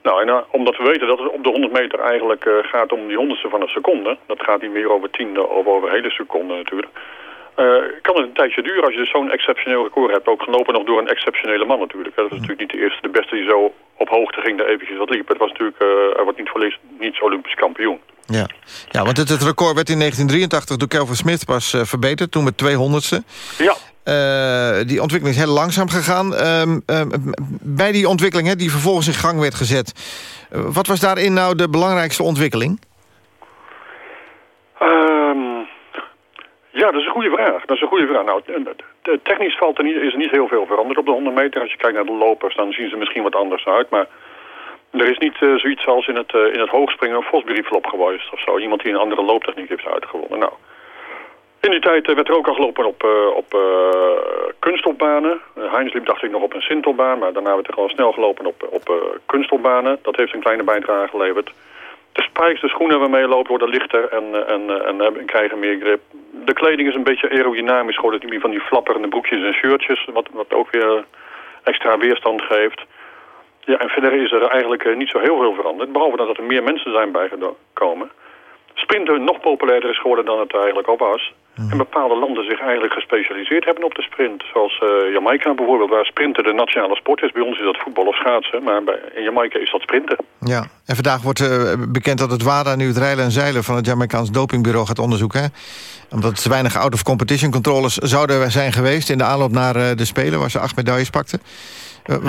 Speaker 17: Nou, en uh, omdat we weten dat het op de 100 meter eigenlijk uh, gaat om die honderdste van een seconde... dat gaat niet meer over tiende of over hele seconden natuurlijk... Uh, kan het een tijdje duren als je dus zo'n exceptioneel record hebt. Ook gelopen nog door een exceptionele man natuurlijk. Dat is natuurlijk niet de eerste, de beste die zo op hoogte ging, daar eventjes wat liep. Het was natuurlijk, hij wordt niet voor niets Olympisch kampioen.
Speaker 6: Ja, ja want het, het record werd in 1983 door Kelvin Smith pas verbeterd, toen met 200ste.
Speaker 17: Ja.
Speaker 6: Uh, die ontwikkeling is heel langzaam gegaan. Uh, uh, bij die ontwikkeling die vervolgens in gang werd gezet... wat was daarin nou de belangrijkste ontwikkeling?
Speaker 17: Um, ja, dat is een goede vraag. Dat is een goede vraag. Nou, technisch valt er niet, is er niet heel veel veranderd op de 100 meter. Als je kijkt naar de lopers, dan zien ze misschien wat anders uit. Maar er is niet zoiets als in het, in het hoogspringen een Fosbury-flop geweest of zo. Iemand die een andere looptechniek heeft uitgewonnen. Nou... In die tijd werd er ook al gelopen op, uh, op uh, kunststofbanen. Uh, Heinz liep dacht ik nog op een sintelbaan, maar daarna werd er al snel gelopen op, op kunststofbanen. Dat heeft een kleine bijdrage geleverd. De spikes, de schoenen waarmee je loopt, worden lichter en, en, en, en krijgen meer grip. De kleding is een beetje aerodynamisch geworden, meer van die flapperende broekjes en shirtjes, wat, wat ook weer extra weerstand geeft. Ja, en verder is er eigenlijk niet zo heel veel veranderd, behalve dat er meer mensen zijn bijgekomen sprinten nog populairder is geworden dan het eigenlijk al was. En bepaalde landen zich eigenlijk gespecialiseerd hebben op de sprint. Zoals uh, Jamaica bijvoorbeeld, waar sprinten de nationale sport is. Bij ons is dat voetbal of schaatsen, maar bij, in Jamaica is dat sprinten.
Speaker 6: Ja, en vandaag wordt uh, bekend dat het WADA nu het rijlen en zeilen... van het Jamaicaans dopingbureau gaat onderzoeken. Hè? Omdat er te weinig out-of-competition controles zouden zijn geweest... in de aanloop naar uh, de Spelen, waar ze acht medailles pakten.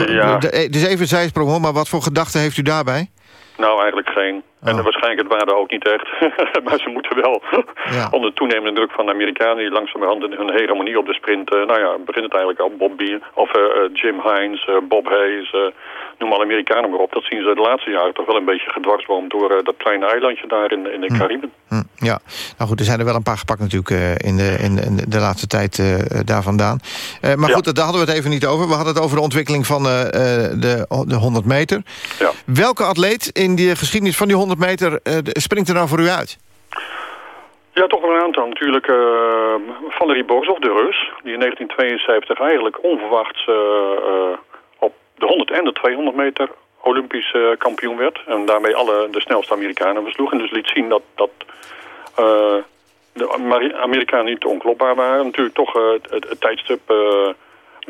Speaker 17: ja.
Speaker 6: Dus even zijsprong, maar wat voor gedachten heeft u daarbij?
Speaker 17: Nou, eigenlijk geen. En
Speaker 6: Oh.
Speaker 17: waarschijnlijk het waren ook niet echt. maar ze moeten wel
Speaker 6: Ja.
Speaker 17: onder toenemende druk van de Amerikanen... die langzamerhand in hun hegemonie op de sprint... eh, nou ja, begint het eigenlijk al. Bob Bean, of eh, Jim Hines, Bob Hayes... eh, noem alle Amerikanen maar op. Dat zien ze de laatste jaren toch wel een beetje gedwarsboomd... door eh, dat kleine eilandje daar in, in de Cariben.
Speaker 6: Hm, ja, nou goed, er zijn er wel een paar gepakt natuurlijk uh, in, de, in, in de laatste tijd uh, daar vandaan. Uh, maar goed, daar hadden we het even niet over. We hadden het over de ontwikkeling van de, de 100 meter.
Speaker 17: Ja.
Speaker 6: Welke atleet in de geschiedenis van die 100 meter springt er nou voor u uit?
Speaker 17: Ja, toch wel een aantal. Natuurlijk eh Valerie Borzov, de Rus, die in 1972 eigenlijk onverwachts eh, eh, de 100 en de 200 meter Olympisch eh, kampioen werd. En daarmee alle de snelste Amerikanen versloeg. En dus liet zien dat, dat eh, de Ameri- Amerikanen niet onklopbaar waren. Natuurlijk toch eh, het, het tijdstip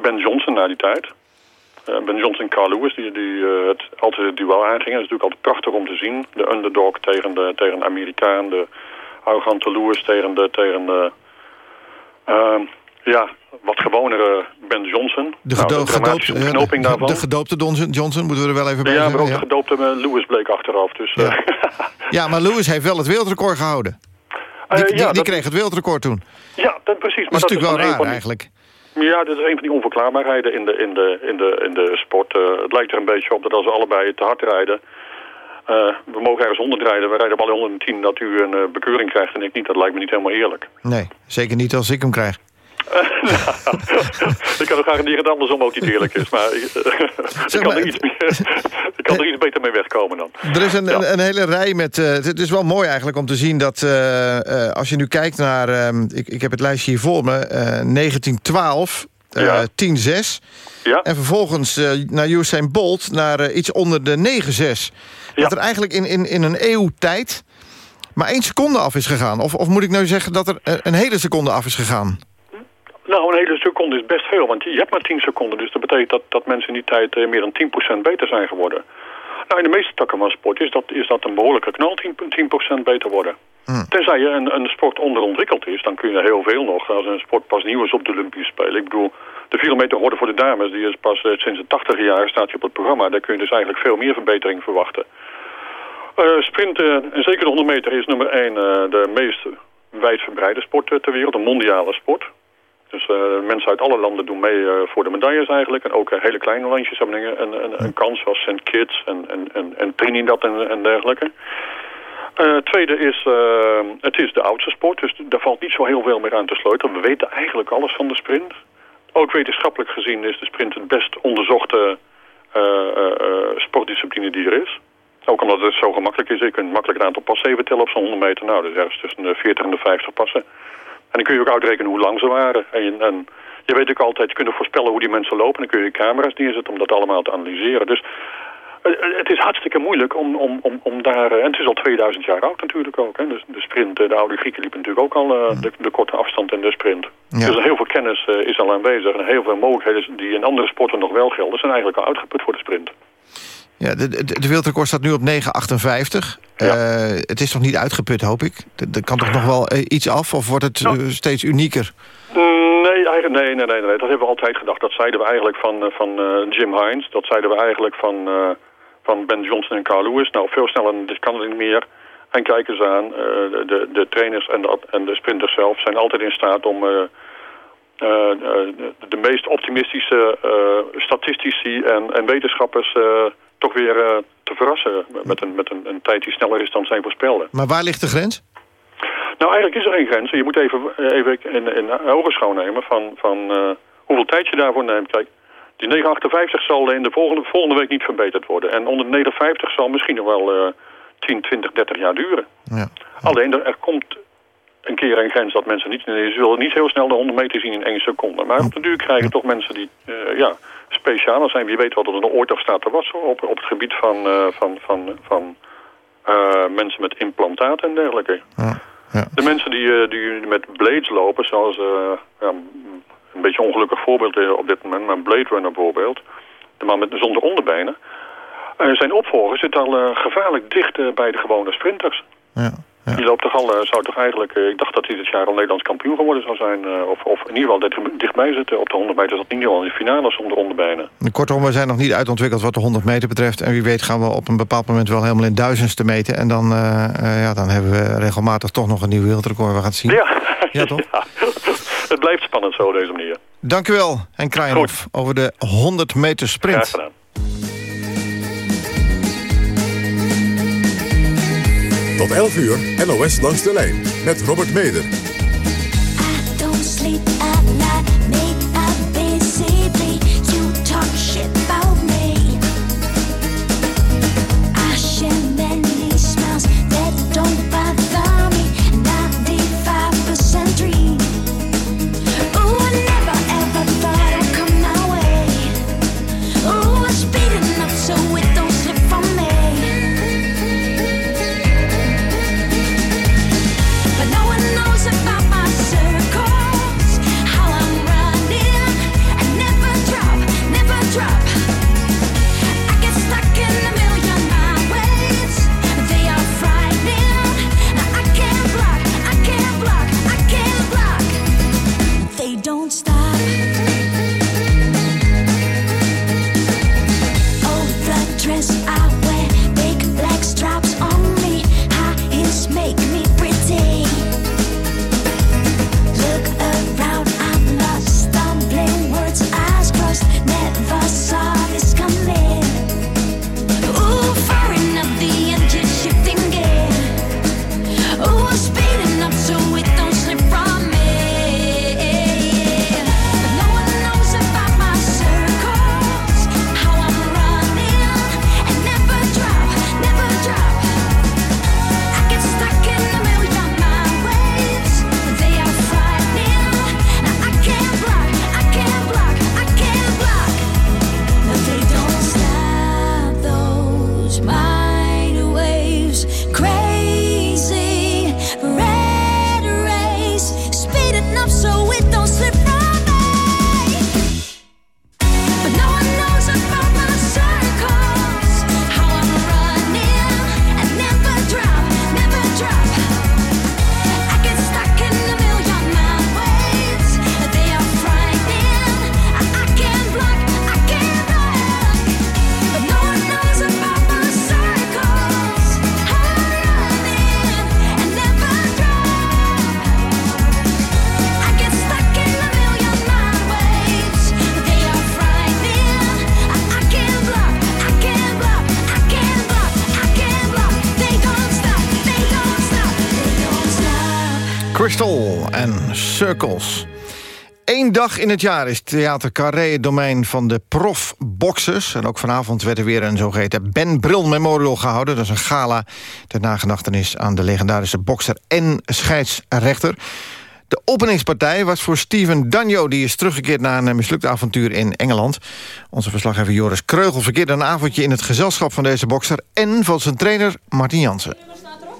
Speaker 17: Ben Johnson na die tijd. Ben Johnson en Carl Lewis, die, die het, altijd het duel aangingen. Dat is natuurlijk altijd prachtig om te zien. De underdog tegen de, tegen de Amerikaan. De arrogante Lewis tegen de, tegen de ehm, ja, wat gewonere Ben Johnson.
Speaker 6: De,
Speaker 17: Nou, de
Speaker 6: gedoopte, ja,
Speaker 17: ontknoping
Speaker 6: de,
Speaker 17: daarvan.
Speaker 6: de gedoopte Johnson, Johnson, moeten we er wel even bij
Speaker 17: ja, maar
Speaker 6: zeggen.
Speaker 17: ook de gedoopte eh, Lewis bleek achteraf. Dus, eh,
Speaker 6: Ja, maar Lewis heeft wel het wereldrecord gehouden. Die,
Speaker 17: Eh,
Speaker 6: die,
Speaker 17: ja,
Speaker 6: die
Speaker 17: dat-
Speaker 6: kreeg het wereldrecord toen.
Speaker 17: ja, dat precies. Maar
Speaker 6: Dat is natuurlijk wel raar
Speaker 17: die-
Speaker 6: eigenlijk.
Speaker 17: Ja, dat is een van die onverklaarbaarheden in de, in de, in de, in de sport. Eh, het lijkt er een beetje op dat als we allebei te hard rijden... eh, we mogen ergens 100 rijden, we rijden op alle 110... dat u een eh, bekeuring krijgt en ik niet. Dat lijkt me niet helemaal eerlijk.
Speaker 6: Nee, zeker niet als ik hem krijg.
Speaker 17: ik kan er graag niet andersom ook niet eerlijk is. Maar ik, ik, kan, er iets ik kan er iets beter mee wegkomen dan.
Speaker 6: Er is een, een, een hele rij met... eh, het is wel mooi eigenlijk om te zien dat... eh, eh, als je nu kijkt naar... ehm, ik, ik heb het lijstje hier voor me. eh, 1912, eh 10-6.
Speaker 17: Ja.
Speaker 6: En vervolgens eh, naar Usain Bolt naar eh, iets onder de 9-6. Dat er eigenlijk in, in, in een eeuw tijd... maar één seconde af is gegaan. Of, of moet ik nou zeggen dat er eh, een hele seconde af is gegaan?
Speaker 17: Nou, een hele seconde is best veel, want je hebt maar 10 seconden. Dus dat betekent dat, dat mensen in die tijd eh, meer dan 10% beter zijn geworden. Nou, in de meeste takken van sport is dat, is dat een behoorlijke knal, 10, 10% beter worden. Tenzij je een, een sport onderontwikkeld is, dan kun je heel veel nog. Als een sport pas nieuw is op de Olympische Spelen. Ik bedoel, de 4 meter horde voor de dames, die is pas eh, sinds de 80 jaar staat op het programma. Daar kun je dus eigenlijk veel meer verbetering verwachten. Eh sprinten, en zeker de 100 meter, is nummer 1 de meest wijdverbreide sport ter wereld, een mondiale sport. Dus eh, mensen uit alle landen doen mee eh, voor de medailles eigenlijk. En ook eh, hele kleine landjes hebben een, een, een, kans, zoals St. Kitts en, en, en, en Trinidad en, en dergelijke. Tweede is, het is de oudste sport, dus daar valt niet zo heel veel meer aan te sleutelen. We weten eigenlijk alles van de sprint. Ook wetenschappelijk gezien is de sprint het best onderzochte eh, sportdiscipline die er is. Ook omdat het zo gemakkelijk is. Je kunt makkelijk een aantal passen even tellen op zo'n 100 meter. Nou, is ergens tussen de 40 en de 50 passen. En dan kun je ook uitrekenen hoe lang ze waren. En, je- en je weet ook altijd, je kunt voorspellen hoe die mensen lopen. Dan kun je camera's neerzetten om dat allemaal te analyseren. Dus eh, eh, het is hartstikke moeilijk om, om, om, om daar... eh, En het is al 2000 jaar oud natuurlijk ook. Hè. Dus de sprint, de oude Grieken liepen natuurlijk ook al de, de korte afstand en de sprint.
Speaker 6: Ja.
Speaker 17: Dus heel veel kennis is al aanwezig. En heel veel mogelijkheden die in andere sporten nog wel gelden... zijn eigenlijk al uitgeput voor de sprint.
Speaker 6: Ja, de, de, de wereldrecord staat nu op 9,58. Eh, het is nog niet uitgeput, hoop ik. Er kan toch nog wel eh, iets af? Of wordt het eh, steeds unieker?
Speaker 17: Mm, Nee, eigenlijk, nee, nee, nee, nee, dat hebben we altijd gedacht. Dat zeiden we eigenlijk van, van Jim Hines. Dat zeiden we eigenlijk van, van Ben Johnson en Carl Lewis. Nou, veel sneller dit kan het niet meer. En kijk eens aan, de, de, trainers en de, en de sprinters zelf zijn altijd in staat om... de, de meest optimistische statistici en, en wetenschappers toch weer eh, te verrassen met, een, met een, een tijd die sneller is dan zijn voorspelde.
Speaker 6: Maar waar ligt de grens?
Speaker 17: Nou, eigenlijk is er geen grens. Je moet even, even in, in ogenschouw nemen van, van eh, hoeveel tijd je daarvoor neemt. Kijk, die 958 zal in de volgende, volgende week niet verbeterd worden. En onder de 950 zal misschien nog wel eh 10, 20, 30 jaar duren.
Speaker 6: Ja.
Speaker 17: Alleen, er, er komt een keer een grens dat mensen niet... Ze zullen niet heel snel de 100 meter zien in één seconde. Maar op de duur krijgen toch mensen die eh, ja, specialer zijn. Wie weet wat er nog ooit of staat er was op, op het gebied van, eh, van, van, van eh, mensen met implantaten en dergelijke. De mensen die, eh, die met blades lopen, zoals ja, een beetje een ongelukkig voorbeeld op dit moment, maar Blade Runner bijvoorbeeld, de man met zonder onderbenen, zijn opvolger zit al gevaarlijk dicht bij de gewone sprinters. Die loopt toch al, zou toch eigenlijk, eh, ik dacht dat hij dit jaar al Nederlands kampioen geworden zou zijn, eh, of, of in ieder geval dicht, dichtbij zitten op de 100 meter, dat niet al in de finale zonder onderbenen.
Speaker 6: Kortom, we zijn nog niet uitontwikkeld wat de 100 meter betreft. En wie weet gaan we op een bepaald moment wel helemaal in duizendste meten. En dan, eh, ja, dan hebben we regelmatig toch nog een nieuw wereldrecord. We gaan het zien.
Speaker 17: Ja,
Speaker 6: Ja, toch?
Speaker 17: het blijft spannend zo op deze manier.
Speaker 6: Dank u wel, Henk Krijnhoff, over de 100 meter sprint.
Speaker 17: Graag gedaan.
Speaker 5: Tot 11 uur, NOS langs de lijn. Met Robert Meder.
Speaker 6: Eén dag in het jaar is Theater Carré het domein van de profboxers. En ook vanavond werd er weer een zogeheten Ben Bril Memorial gehouden. Dat is een gala ter nagedachtenis aan de legendarische bokser en scheidsrechter. De openingspartij was voor Steven Danjo... die is teruggekeerd na een mislukt avontuur in Engeland. Onze verslaggever Joris Kreugel verkeerde een avondje... in het gezelschap van deze bokser en van zijn trainer Martin Jansen.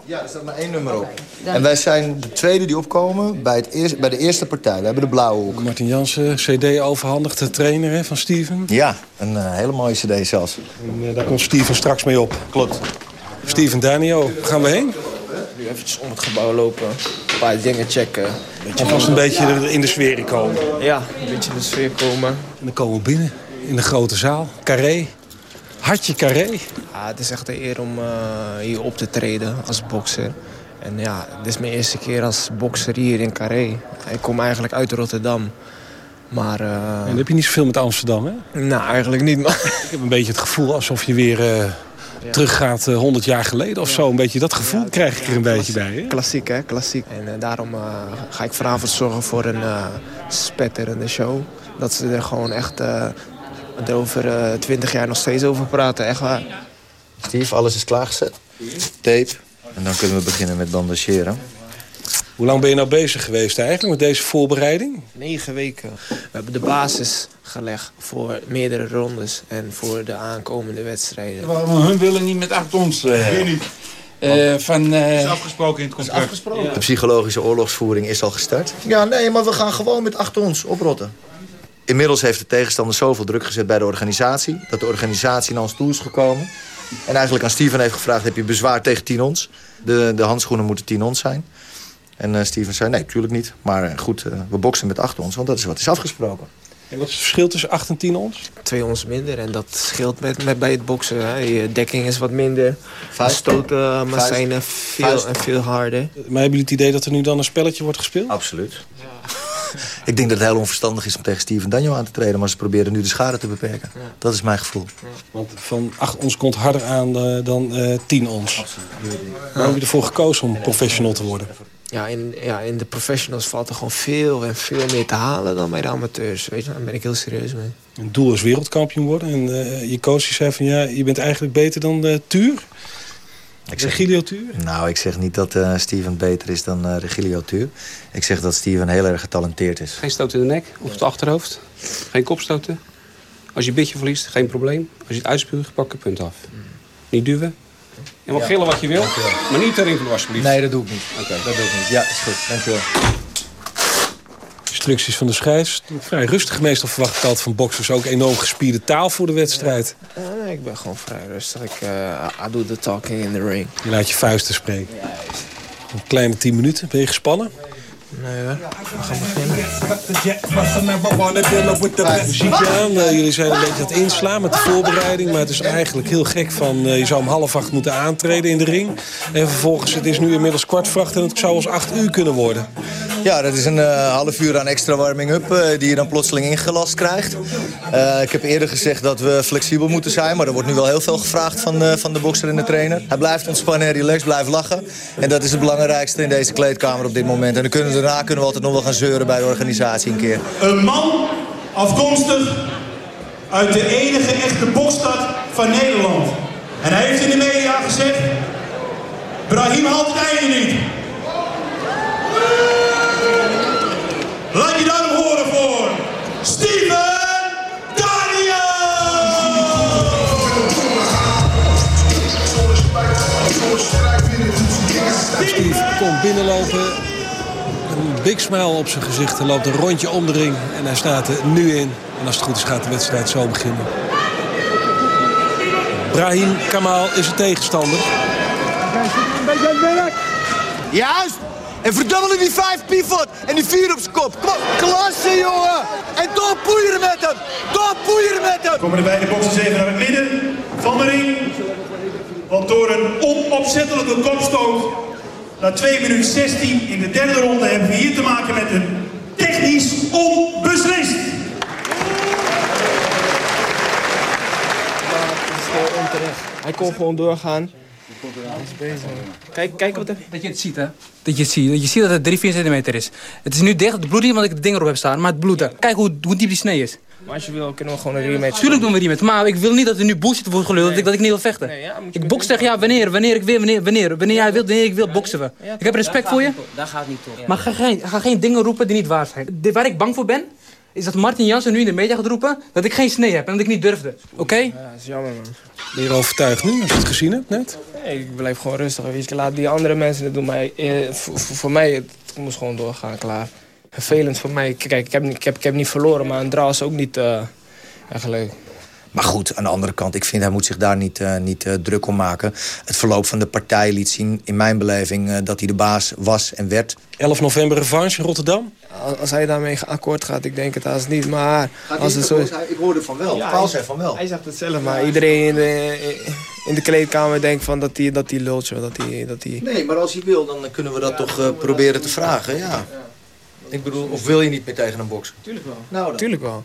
Speaker 18: Ja, er staat maar één nummer op. En wij zijn de tweede die opkomen bij, het eerst, bij de eerste partij. We hebben de blauwe hoek.
Speaker 19: Martin Jansen, cd overhandigd, de trainer hè, van Steven.
Speaker 18: Ja, een eh, hele mooie cd zelfs.
Speaker 19: En, eh, daar komt Steven straks mee op.
Speaker 18: Klopt.
Speaker 19: Steven Danio, gaan we heen?
Speaker 20: Nu eventjes om het gebouw lopen, een paar dingen checken.
Speaker 19: Alvast een beetje in de sfeer komen.
Speaker 20: Ja, een beetje in de sfeer komen.
Speaker 19: En dan komen we binnen, in de grote zaal. Carré. Hartje Carré.
Speaker 20: Ja, het is echt een eer om eh, hier op te treden als bokser. En ja, dit is mijn eerste keer als bokser hier in Carré. Ik kom eigenlijk uit Rotterdam. Maar... eh,
Speaker 19: En dan heb je niet zoveel met Amsterdam, hè?
Speaker 20: Nou, eigenlijk niet, maar...
Speaker 19: Ik heb een beetje het gevoel alsof je weer eh, teruggaat eh, 100 jaar geleden of zo. Een beetje dat gevoel krijg ik er een beetje bij, hè?
Speaker 20: Klassiek, hè? Klassiek. En daarom ga ik vanavond zorgen voor een uh, spetterende show. Dat ze er gewoon echt er over eh, 20 jaar nog steeds over praten. Echt waar.
Speaker 18: Steve, alles is klaargezet. Tape. En dan kunnen we beginnen met bandageren.
Speaker 19: Hoe lang ben je nou bezig geweest eigenlijk met deze voorbereiding?
Speaker 20: Negen weken. We hebben de basis gelegd voor meerdere rondes en voor de aankomende wedstrijden.
Speaker 21: Waarom hun willen niet met acht ons uh,
Speaker 18: niet.
Speaker 21: van, eh, is afgesproken in het contract.
Speaker 18: De psychologische oorlogsvoering is al gestart. Ja, nee, maar we gaan gewoon met achter ons oprotten. Inmiddels heeft de tegenstander zoveel druk gezet bij de organisatie... dat de organisatie naar ons toe is gekomen. En eigenlijk aan Steven heeft gevraagd... heb je bezwaar tegen 10 ons? De, de handschoenen moeten 10 ons zijn. En eh, Steven zei, nee, natuurlijk niet. Maar eh, goed, eh, we boksen met 8 ons, want dat is wat is afgesproken.
Speaker 19: En wat is het verschil tussen 8 en 10 ons?
Speaker 20: Twee ons minder en dat scheelt met, met bij het boksen. Hè. Je dekking is wat minder. De stoten maar
Speaker 18: Vuist.
Speaker 20: zijn veel
Speaker 18: Vuist.
Speaker 20: en veel harder.
Speaker 19: Maar hebben jullie het idee dat er nu dan een spelletje wordt gespeeld?
Speaker 18: Absoluut. Ik denk dat het heel onverstandig is om tegen Steven Danjo aan te treden... maar ze proberen nu de schade te beperken. Dat is mijn gevoel.
Speaker 19: Want van 8 ons komt harder aan eh, dan eh 10 ons. Waarom heb je ervoor gekozen om professional te worden?
Speaker 20: Ja in, ja, in de professionals valt er gewoon veel en veel meer te halen dan bij de amateurs. Weet je, daar ben ik heel serieus mee.
Speaker 19: Het doel is wereldkampioen worden. En eh, je coach die zei van ja, je bent eigenlijk beter dan uh, Tuur.
Speaker 18: Ik
Speaker 19: Regilio Tuur?
Speaker 18: Nou, ik zeg niet dat eh, Steven beter is dan eh, Regilio Tuur. Ik zeg dat Steven heel erg getalenteerd is.
Speaker 22: Geen stoot in de nek of het achterhoofd. Geen kopstoten. Als je een beetje verliest, geen probleem. Als je het uitspuugt, pak een punt af. Niet duwen. Je mag
Speaker 18: Ja.
Speaker 22: gillen wat je wil,
Speaker 18: Dankjewel.
Speaker 22: maar niet erin alsjeblieft.
Speaker 18: Nee, dat doe ik niet.
Speaker 22: Oké.
Speaker 18: Dat doe ik niet. Ja, is goed. Dankjewel.
Speaker 19: Instructies van de scheids. Vrij rustig meestal verwacht ik altijd van boxers. Ook enorm gespierde taal voor de wedstrijd.
Speaker 20: Ja, nee, ik ben gewoon vrij rustig. Ik eh, I do the talking in the ring.
Speaker 19: Je laat je vuisten spreken. Een kleine 10 minuten. Ben je gespannen?
Speaker 20: Nee hoor, we gaan beginnen.
Speaker 19: Eh, jullie zijn een beetje aan het inslaan met de voorbereiding. Maar het is eigenlijk heel gek van... eh, je zou om half acht moeten aantreden in de ring. En vervolgens, het is nu inmiddels kwart voor acht... en het zou als acht uur kunnen worden.
Speaker 18: Ja, dat is een eh, half uur aan extra warming-up eh, die je dan plotseling ingelast krijgt. Eh, ik heb eerder gezegd dat we flexibel moeten zijn, maar er wordt nu wel heel veel gevraagd van, van de bokser en de trainer. Hij blijft ontspannen en relaxed, blijft lachen. En dat is het belangrijkste in deze kleedkamer op dit moment. En dan kunnen daarna kunnen we altijd nog wel gaan zeuren bij de organisatie een keer.
Speaker 9: Een man afkomstig uit de enige echte bokstad van Nederland. En hij heeft in de media gezegd... Brahim haalt het einde niet. Laat je dan horen voor Steven
Speaker 19: Steve komt binnenlopen. Een big smile op zijn gezicht. Hij loopt een rondje om de ring. En hij staat er nu in. En als het goed is gaat de wedstrijd zo beginnen. Brahim Kamal is de tegenstander.
Speaker 18: Juist! En verdubbelen die vijf pivot en die vier op zijn kop. Kom op, klasse jongen! En doorpoeieren met hem! Doorpoeieren met hem!
Speaker 9: Komen de beide boxers even naar het midden van de ring. Want door een onopzettelijke kopstoot... na 2 minuten 16 in de derde ronde... hebben we hier te maken met een technisch onbeslist.
Speaker 20: Het is gewoon onterecht. Hij kon gewoon doorgaan. Kijk, kijk wat er...
Speaker 23: Dat je het ziet, hè? Dat je het ziet. Dat je ziet dat het 3, 4 centimeter is. Het is nu dicht, het bloedt niet, want ik het ding erop heb staan. Maar het bloedt er. Kijk hoe, hoe diep die snee is.
Speaker 20: Maar als je wil, kunnen we gewoon een rematch
Speaker 23: Tuurlijk doen we rematch. Maar ik wil niet dat er nu bullshit wordt geluld dat, ik, dat ik niet wil vechten. ik boks tegen ja, wanneer, wanneer ik wil, wanneer, wanneer, wanneer jij wilt, wanneer ik wil, boksen we. ik heb respect voor je.
Speaker 24: Daar gaat niet toch.
Speaker 23: Maar ga geen, ga geen dingen roepen die niet waar zijn. Waar ik bang voor ben, is dat Martin Jansen nu in de media gaat roepen dat ik geen snee heb en dat ik niet durfde. Oké?
Speaker 20: Ja, dat is jammer, man.
Speaker 19: Ben je er overtuigd nu, als je het gezien hebt net?
Speaker 20: Nee, ik blijf gewoon rustig. Laat die andere mensen het doen. Maar eh, voor, mij, het moest gewoon doorgaan, klaar. Vervelend voor mij. Kijk, ik heb, niet- ik heb, ik heb niet verloren, maar een draw is ook niet eh, echt leuk.
Speaker 18: Maar goed, aan de andere kant, ik vind hij moet zich daar niet, eh, niet druk om maken. Het verloop van de partij liet zien, in mijn beleving, eh, dat hij de baas was en werd.
Speaker 19: 11 november revanche in Rotterdam?
Speaker 20: Als, als hij daarmee akkoord gaat, ik denk het haast niet. Maar als het zo is...
Speaker 18: Ik hoorde van wel,
Speaker 20: Ja,
Speaker 18: Paul
Speaker 20: hij-
Speaker 18: zei van wel.
Speaker 20: Hij zegt het zelf, maar iedereen in de, in de kleedkamer denkt van dat hij dat hij lult, dat hij... Dat hij...
Speaker 18: Nee, maar als hij wil, dan kunnen we dat toch eh, proberen te vragen, ja. Ik bedoel, of wil je niet meer tegen een boksen?
Speaker 20: Tuurlijk wel.
Speaker 18: Nou, dan.
Speaker 20: Tuurlijk wel.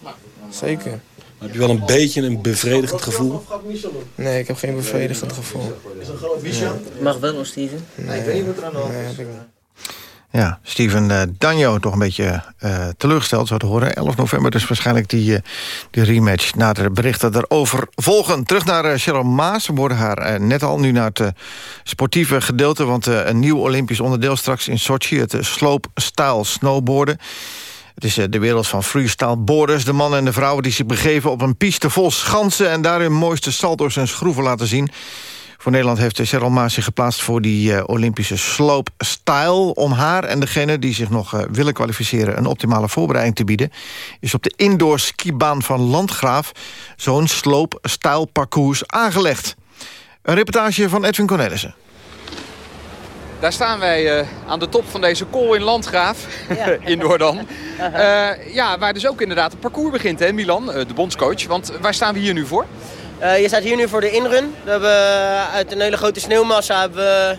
Speaker 20: Zeker.
Speaker 19: Heb je wel een beetje een bevredigend gevoel?
Speaker 20: Nee, ik heb geen bevredigend gevoel.
Speaker 18: Is dat groot Michel?
Speaker 24: Mag wel nog, Steven?
Speaker 20: Nee,
Speaker 18: ik weet niet wat er aan de hand is.
Speaker 6: Ja, Steven eh, Danjo toch een beetje eh, teleurgesteld, zo te horen. 11 november dus waarschijnlijk die, eh, die rematch. Na de berichten daarover volgen. Terug naar Cheryl Maas. We hoorden haar net al nu naar het sportieve gedeelte... want een nieuw Olympisch onderdeel straks in Sochi... het uh, slope-style snowboarden. Het is de wereld van freestyle boarders. De mannen en de vrouwen die zich begeven op een piste vol schansen... en daar hun mooiste salto's en schroeven laten zien... Voor Nederland heeft Cheryl Maas zich geplaatst voor die eh, Olympische slope style. Om haar en degene die zich nog eh, willen kwalificeren... een optimale voorbereiding te bieden... is op de indoor skibaan van Landgraaf... zo'n slope style parcours aangelegd. Een reportage van Edwin Cornelissen.
Speaker 16: Daar staan wij eh, aan de top van deze kool in Landgraaf, indoor dan. Eh, ja, waar dus ook inderdaad het parcours begint, hè Milan, de bondscoach. Want waar staan we hier nu voor?
Speaker 24: Eh, je staat hier nu voor de inrun. We hebben eh, uit een hele grote sneeuwmassa hebben we,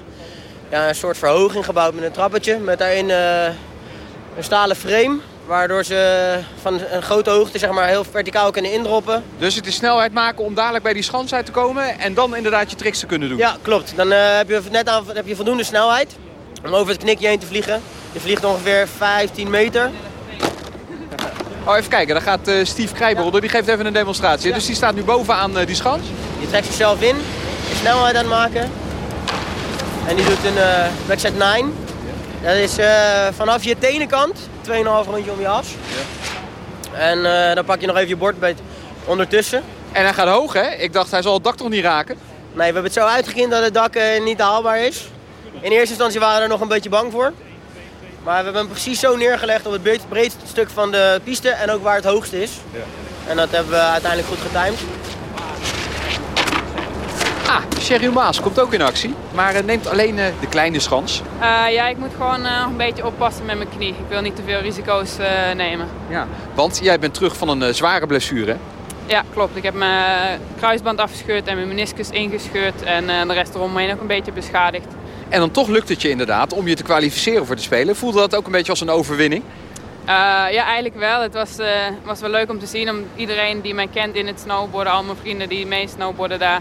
Speaker 24: ja, een soort verhoging gebouwd met een trappetje. Met daarin eh, een stalen frame. Waardoor ze van een grote hoogte zeg maar, heel verticaal kunnen indroppen.
Speaker 16: Dus het is snelheid maken om dadelijk bij die schans uit te komen... en dan inderdaad je tricks te kunnen doen.
Speaker 24: Ja, klopt. Dan heb, je net aan, heb je voldoende snelheid om over het knikje heen te vliegen. Je vliegt ongeveer 15 meter.
Speaker 16: Oh, even kijken, daar gaat eh, Steve Krijbolder, die geeft even een demonstratie. Dus die staat nu bovenaan eh, die schans.
Speaker 24: Je trekt zichzelf in, je snelheid aan het maken. En die doet een eh backside 9. Dat is eh, vanaf je tenenkant, 2,5 rondje om je as. En eh, dan pak je nog even je bordbeet ondertussen.
Speaker 16: En hij gaat hoog, hè? Ik dacht, hij zal het dak toch niet raken?
Speaker 24: Nee, we hebben het zo uitgekend dat het dak eh, niet haalbaar is. In eerste instantie waren we er nog een beetje bang voor. Maar we hebben hem precies zo neergelegd op het breed- breedste stuk van de piste en ook waar het hoogste is. En dat hebben we uiteindelijk goed getimed.
Speaker 16: Ah, Sherry Maas komt ook in actie. Maar eh, neemt alleen eh, de kleine schans.
Speaker 8: Eh, ja, ik moet gewoon eh, een beetje oppassen met mijn knie. Ik wil niet te veel risico's eh, nemen.
Speaker 16: Ja. Want jij bent terug van een eh, zware blessure. hè?
Speaker 8: Ja, klopt. Ik heb mijn kruisband afgescheurd en mijn meniscus ingescheurd. En eh, de rest eromheen ook een beetje beschadigd.
Speaker 16: En dan toch lukt het je inderdaad om je te kwalificeren voor de Spelen. Voelde dat ook een beetje als een overwinning?
Speaker 8: Eh, ja, eigenlijk wel. Het was, eh, was wel leuk om te zien. Om iedereen die mij kent in het snowboarden, al mijn vrienden die mee snowboarden daar,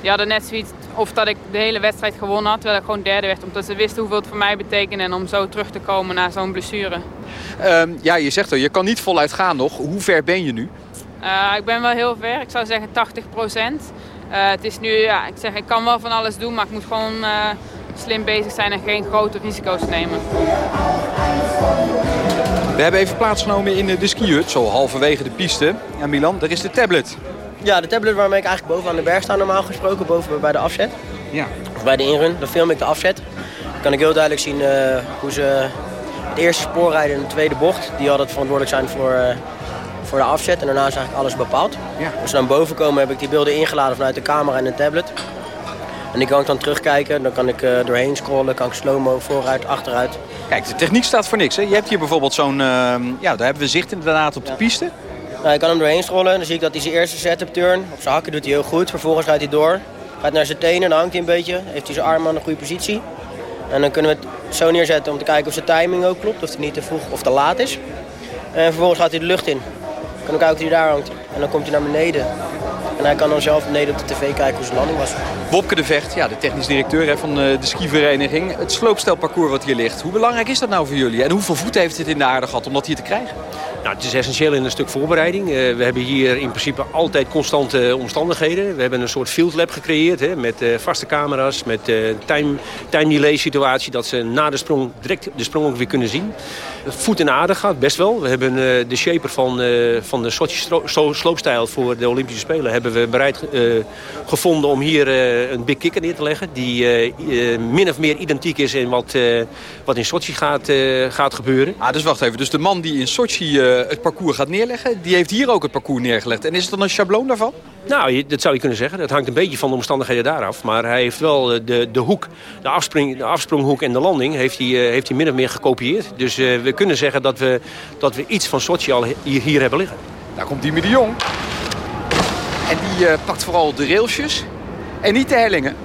Speaker 8: die hadden net zoiets of dat ik de hele wedstrijd gewonnen had, terwijl ik gewoon derde werd. Omdat ze wisten hoeveel het voor mij betekende en om zo terug te komen na zo'n blessure.
Speaker 16: Ehm, ja, je zegt al, je kan niet voluit gaan nog. Hoe ver ben je nu?
Speaker 8: Eh, ik ben wel heel ver, ik zou zeggen 80 procent. het is nu, ja, ik zeg, ik kan wel van alles doen, maar ik moet gewoon slim bezig zijn en geen grote risico's nemen.
Speaker 16: We hebben even plaatsgenomen in eh, de skihut, zo halverwege de piste. Ja, Milan, daar is de tablet.
Speaker 24: Ja, de tablet waarmee ik eigenlijk boven aan de berg sta normaal gesproken, boven bij de afzet.
Speaker 16: Ja.
Speaker 24: Of bij de inrun, dan film ik de afzet. Dan kan ik heel duidelijk zien eh, hoe ze het eerste spoor rijden en de tweede bocht. Die altijd verantwoordelijk zijn voor, eh, voor de afzet. En daarna is eigenlijk alles bepaald.
Speaker 16: Ja.
Speaker 24: Als ze dan boven komen heb ik die beelden ingeladen vanuit de camera en de tablet. En die kan ik dan terugkijken. Dan kan ik eh, doorheen scrollen, kan ik slow-mo vooruit, achteruit.
Speaker 16: Kijk, de techniek staat voor niks. Hè? Je hebt hier bijvoorbeeld zo'n... ehm, ja, daar hebben we zicht inderdaad op de piste.
Speaker 24: Nou, ik kan hem doorheen scrollen. Dan zie ik dat hij zijn eerste setup turn op zijn hakken doet hij heel goed. Vervolgens gaat hij door. Gaat naar zijn tenen, dan hangt hij een beetje. Heeft hij zijn arm aan een goede positie. En dan kunnen we het zo neerzetten om te kijken of zijn timing ook klopt. Of hij niet te vroeg of te laat is. En vervolgens gaat hij de lucht in. Kan kijken of hij daar hangt. En dan komt hij naar beneden. En hij kan dan zelf beneden op de tv kijken hoe zijn landing was.
Speaker 16: Wopke de Vecht, ja, de technisch directeur van eh, de skivereniging. Het sloopstelparcours wat hier ligt. Hoe belangrijk is dat nou voor jullie? En hoeveel voeten heeft het in de aarde gehad om dat hier te krijgen?
Speaker 25: Nou, het is essentieel in een stuk voorbereiding. Eh, we hebben hier in principe altijd constante omstandigheden. We hebben een soort field lab gecreëerd hè, met eh, vaste camera's, met eh, time, time delay situatie, dat ze na de sprong direct de sprong ook weer kunnen zien. Voet in aarde gaat best wel. We hebben eh, de shaper van, eh, van de Sochi sloopstijl voor de Olympische Spelen hebben we bereid eh, gevonden om hier eh, een big kicker neer te leggen. Die eh, eh, min of meer identiek is in wat, eh, wat in Sochi gaat, eh, gaat gebeuren.
Speaker 16: Ah, dus wacht even. Dus de man die in Sochi eh, het parcours gaat neerleggen... die heeft hier ook het parcours neergelegd. En is het dan een schabloon daarvan?
Speaker 25: Nou, dat zou je kunnen zeggen. Dat hangt een beetje van de omstandigheden daar af. Maar hij heeft wel eh, de, de hoek, de, afspring, de afspronghoek en de landing... heeft hij, eh, heeft hij min of meer gekopieerd. Dus eh, we kunnen zeggen dat we, dat we iets van Sochi al hier, hier hebben liggen.
Speaker 16: Daar komt Dimi de Jong. En die eh, pakt vooral de railsjes en niet de hellingen.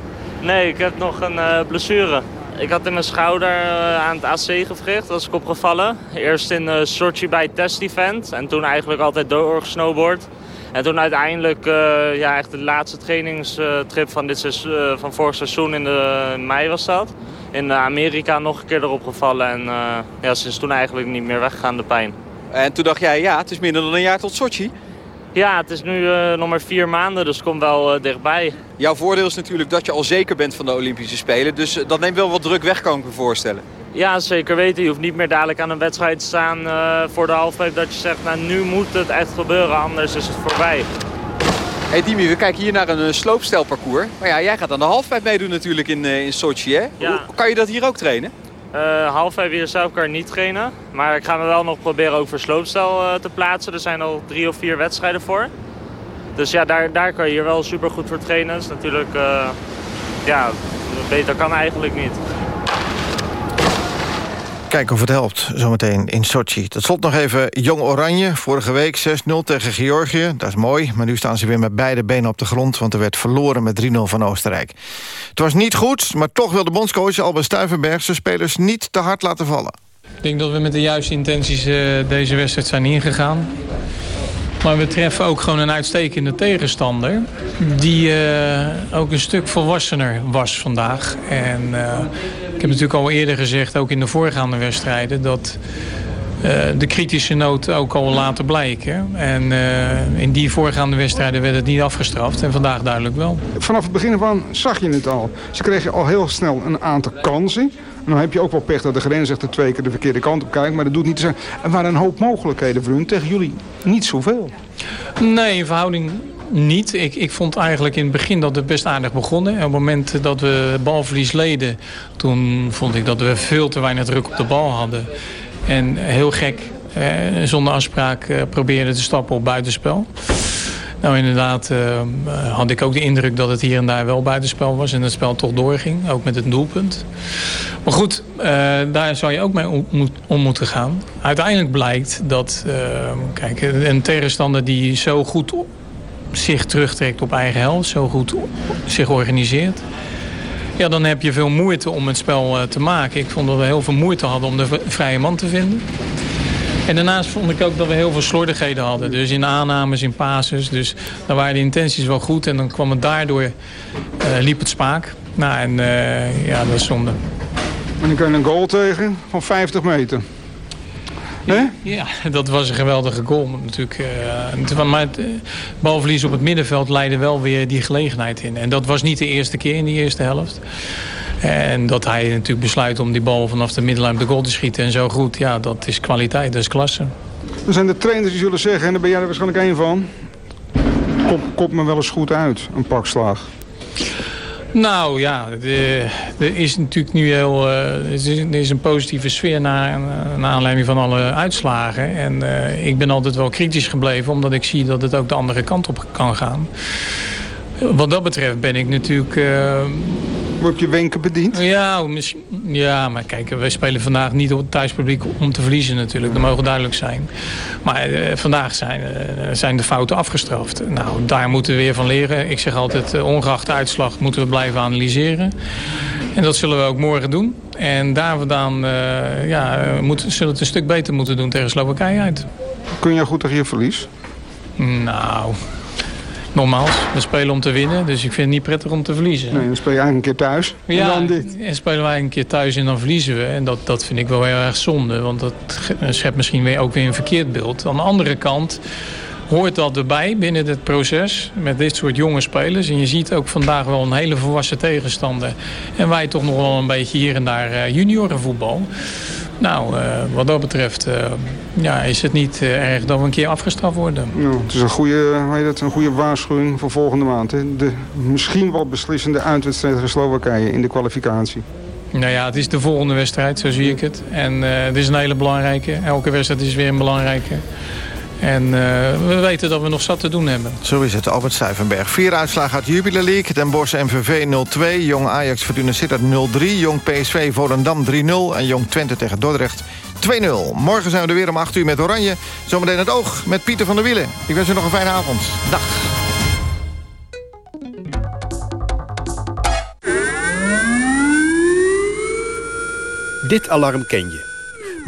Speaker 26: Nee, ik heb nog een eh, blessure. Ik had in mijn schouder eh, aan het AC-gewricht, was ik opgevallen. Eerst in uh, Sochi bij het test-event en toen eigenlijk altijd doorgesnowboard. En toen uiteindelijk, eh, ja, echt de laatste trainingstrip van, dit eh, van vorig seizoen in de mei was dat. In Amerika nog een keer erop gevallen en eh, ja, sinds toen eigenlijk niet meer weggegaan de pijn.
Speaker 16: En toen dacht jij, ja, het is minder dan een jaar tot Sochi.
Speaker 26: Ja, het is nu eh, nog maar vier maanden, dus het komt wel eh, dichtbij.
Speaker 16: Jouw voordeel is natuurlijk dat je al zeker bent van de Olympische Spelen. Dus eh, dat neemt wel wat druk weg, kan ik me voorstellen.
Speaker 26: Ja, zeker weten. Je hoeft niet meer dadelijk aan een wedstrijd te staan voor de halfpipe dat je zegt, nou nu moet het echt gebeuren, anders is het voorbij.
Speaker 16: Hey Dimi, we kijken hier naar een sloopstelparcours. Maar ja, jij gaat aan de halfpipe meedoen natuurlijk in, in Sochi, hè?
Speaker 26: Ja.
Speaker 16: Hoe- kan je dat hier ook trainen?
Speaker 26: Eh halfpipe hier zelf ik niet trainen, maar ik ga me wel nog proberen ook voor sloopstel eh, te plaatsen. Er zijn al drie of vier wedstrijden voor. Dus ja, daar, daar kan je hier wel super goed voor trainen. Is natuurlijk, eh, ja, beter kan eigenlijk niet.
Speaker 6: Kijken of het helpt, zometeen in Sochi. Tot slot nog even Jong Oranje. Vorige week 6-0 tegen Georgië. Dat is mooi, maar nu staan ze weer met beide benen op de grond... want er werd verloren met 3-0 van Oostenrijk. Het was niet goed, maar toch wil de bondscoach Albert Stuivenberg... zijn spelers niet te hard laten vallen.
Speaker 27: Ik denk dat we met de juiste intenties eh, deze wedstrijd zijn ingegaan. Maar we treffen ook gewoon een uitstekende tegenstander. Die eh, ook een stuk volwassener was vandaag. En eh, ik heb natuurlijk al eerder gezegd, ook in de voorgaande wedstrijden... dat eh, de kritische noot ook al laten blijken. En eh, in die voorgaande wedstrijden werd het niet afgestraft. En vandaag duidelijk wel.
Speaker 28: Vanaf het begin van zag je het al. Ze kregen al heel snel een aantal kansen. En dan heb je ook wel pech dat de grensrechter twee keer de verkeerde kant op kijkt. Maar dat doet niet te zijn. Er waren een hoop mogelijkheden voor hun. Tegen jullie niet zoveel.
Speaker 27: Nee, in verhouding niet. Ik, ik vond eigenlijk in het begin dat we best aardig begonnen. Op het moment dat we balverlies leden... toen vond ik dat we veel te weinig druk op de bal hadden. En heel gek, eh, zonder afspraak, eh, probeerden te stappen op buitenspel. Nou, inderdaad uh, had ik ook de indruk dat het hier en daar wel buitenspel was... en het spel toch doorging, ook met het doelpunt. Maar goed, uh, daar zou je ook mee om, om, moeten gaan. Uiteindelijk blijkt dat uh, kijk, een tegenstander die zo goed zich terugtrekt op eigen helft... zo goed zich organiseert... Ja, dan heb je veel moeite om het spel te maken. Ik vond dat we heel veel moeite hadden om de vrije man te vinden. En daarnaast vond ik ook dat we heel veel slordigheden hadden. Dus in aannames, in passes. Dus dan waren de intenties wel goed. En dan kwam het daardoor, uh, liep het spaak. Nou, en uh, ja, dat is zonde.
Speaker 28: En dan kan je een goal tegen van 50 meter.
Speaker 27: Ja, dat was een geweldige goal. Natuurlijk, uh, maar het balverlies op het middenveld leidde wel weer die gelegenheid in. En dat was niet de eerste keer in die eerste helft. En dat hij natuurlijk besluit om die bal vanaf de middenlijn op de goal te schieten. En zo goed, ja, dat is kwaliteit, dat is klasse.
Speaker 28: Er zijn de trainers die zullen zeggen, en daar ben jij er waarschijnlijk één van... Kop, kop me wel eens goed uit, een pakslag.
Speaker 27: Nou ja, er is natuurlijk nu heel, uh, er is een positieve sfeer naar, naar aanleiding van alle uitslagen. En uh, ik ben altijd wel kritisch gebleven, omdat ik zie dat het ook de andere kant op kan gaan. Wat dat betreft ben ik natuurlijk...
Speaker 28: Word je wenken bediend?
Speaker 27: Ja, ja, maar kijk, wij spelen vandaag niet op het thuispubliek om te verliezen natuurlijk. Dat mogen duidelijk zijn. Maar uh, vandaag zijn, uh, zijn de fouten afgestraft. Nou, daar moeten we weer van leren. Ik zeg altijd, uh, ongeacht de uitslag moeten we blijven analyseren. En dat zullen we ook morgen doen. En daar vandaan ja, zullen we het een stuk beter moeten doen tegen Slowakije uit.
Speaker 28: Kun je goed tegen je verlies?
Speaker 27: Nou, Nogmaals, we spelen om te winnen, dus ik vind het niet prettig om te verliezen.
Speaker 28: Nee, dan speel je eigenlijk een keer thuis
Speaker 27: ja,
Speaker 28: en dan dit.
Speaker 27: en spelen wij een keer thuis en dan verliezen we. En dat, dat vind ik wel heel erg zonde, want dat schept misschien weer ook weer een verkeerd beeld. Aan de andere kant hoort dat erbij binnen het proces met dit soort jonge spelers. En je ziet ook vandaag wel een hele volwassen tegenstander. En wij toch nog wel een beetje hier en daar uh, juniorenvoetbal. Nou, uh, wat dat betreft uh, ja, is het niet uh, erg dat we een keer afgestraft worden.
Speaker 28: Ja, het is een goede, weet het, een goede waarschuwing voor volgende maand. Hè? De misschien wel beslissende uitwedstrijd tegen Slowakije in de kwalificatie.
Speaker 27: Nou ja, het is de volgende wedstrijd, zo zie ik het. En het is een hele belangrijke. Elke wedstrijd is weer een belangrijke. En uh, we weten dat we nog zat te doen hebben.
Speaker 6: Zo is het, Albert Stuyvenberg. Vier uitslagen uit Jubilee League. Den Bosch MVV 0-2. Jong Ajax Fortuna Sittard 0-3. Jong PSV Volendam 3-0. En Jong Twente tegen Dordrecht 2-0. Morgen zijn we er weer om 8 uur met Oranje. Zometeen het oog met Pieter van der Wielen. Ik wens u nog een fijne avond. Dag.
Speaker 29: Dit alarm ken je.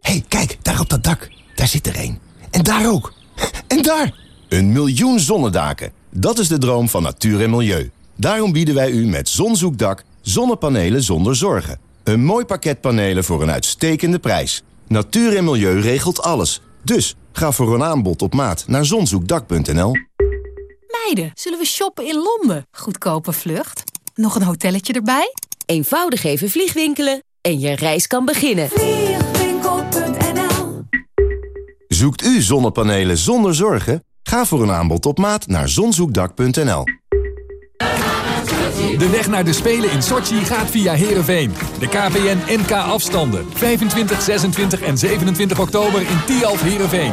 Speaker 2: Hé, hey, kijk, daar op dat dak. Daar zit er een. En daar ook. En daar! Een miljoen zonnedaken. Dat is de droom van natuur en milieu. Daarom bieden wij u met Zonzoekdak zonnepanelen zonder zorgen. Een mooi pakket panelen voor een uitstekende prijs. Natuur en milieu regelt alles. Dus ga voor een aanbod op maat naar zonzoekdak.nl.
Speaker 30: Meiden, zullen we shoppen in Londen? Goedkope vlucht. Nog een hotelletje erbij?
Speaker 5: Eenvoudig even vliegwinkelen en je reis kan beginnen.
Speaker 2: Zoekt u zonnepanelen zonder zorgen? Ga voor een aanbod op maat naar zonzoekdak.nl.
Speaker 3: De weg naar de Spelen in Sochi gaat via Heerenveen. De KPN NK afstanden. 25, 26 en 27 oktober in Tialf Heerenveen.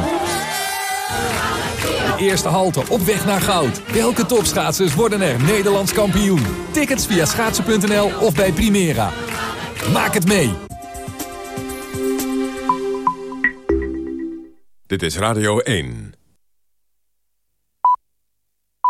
Speaker 3: De eerste halte op weg naar goud. Welke topschaatsers worden er Nederlands kampioen? Tickets via schaatsen.nl of bij Primera. Maak het mee!
Speaker 4: Dit is Radio 1.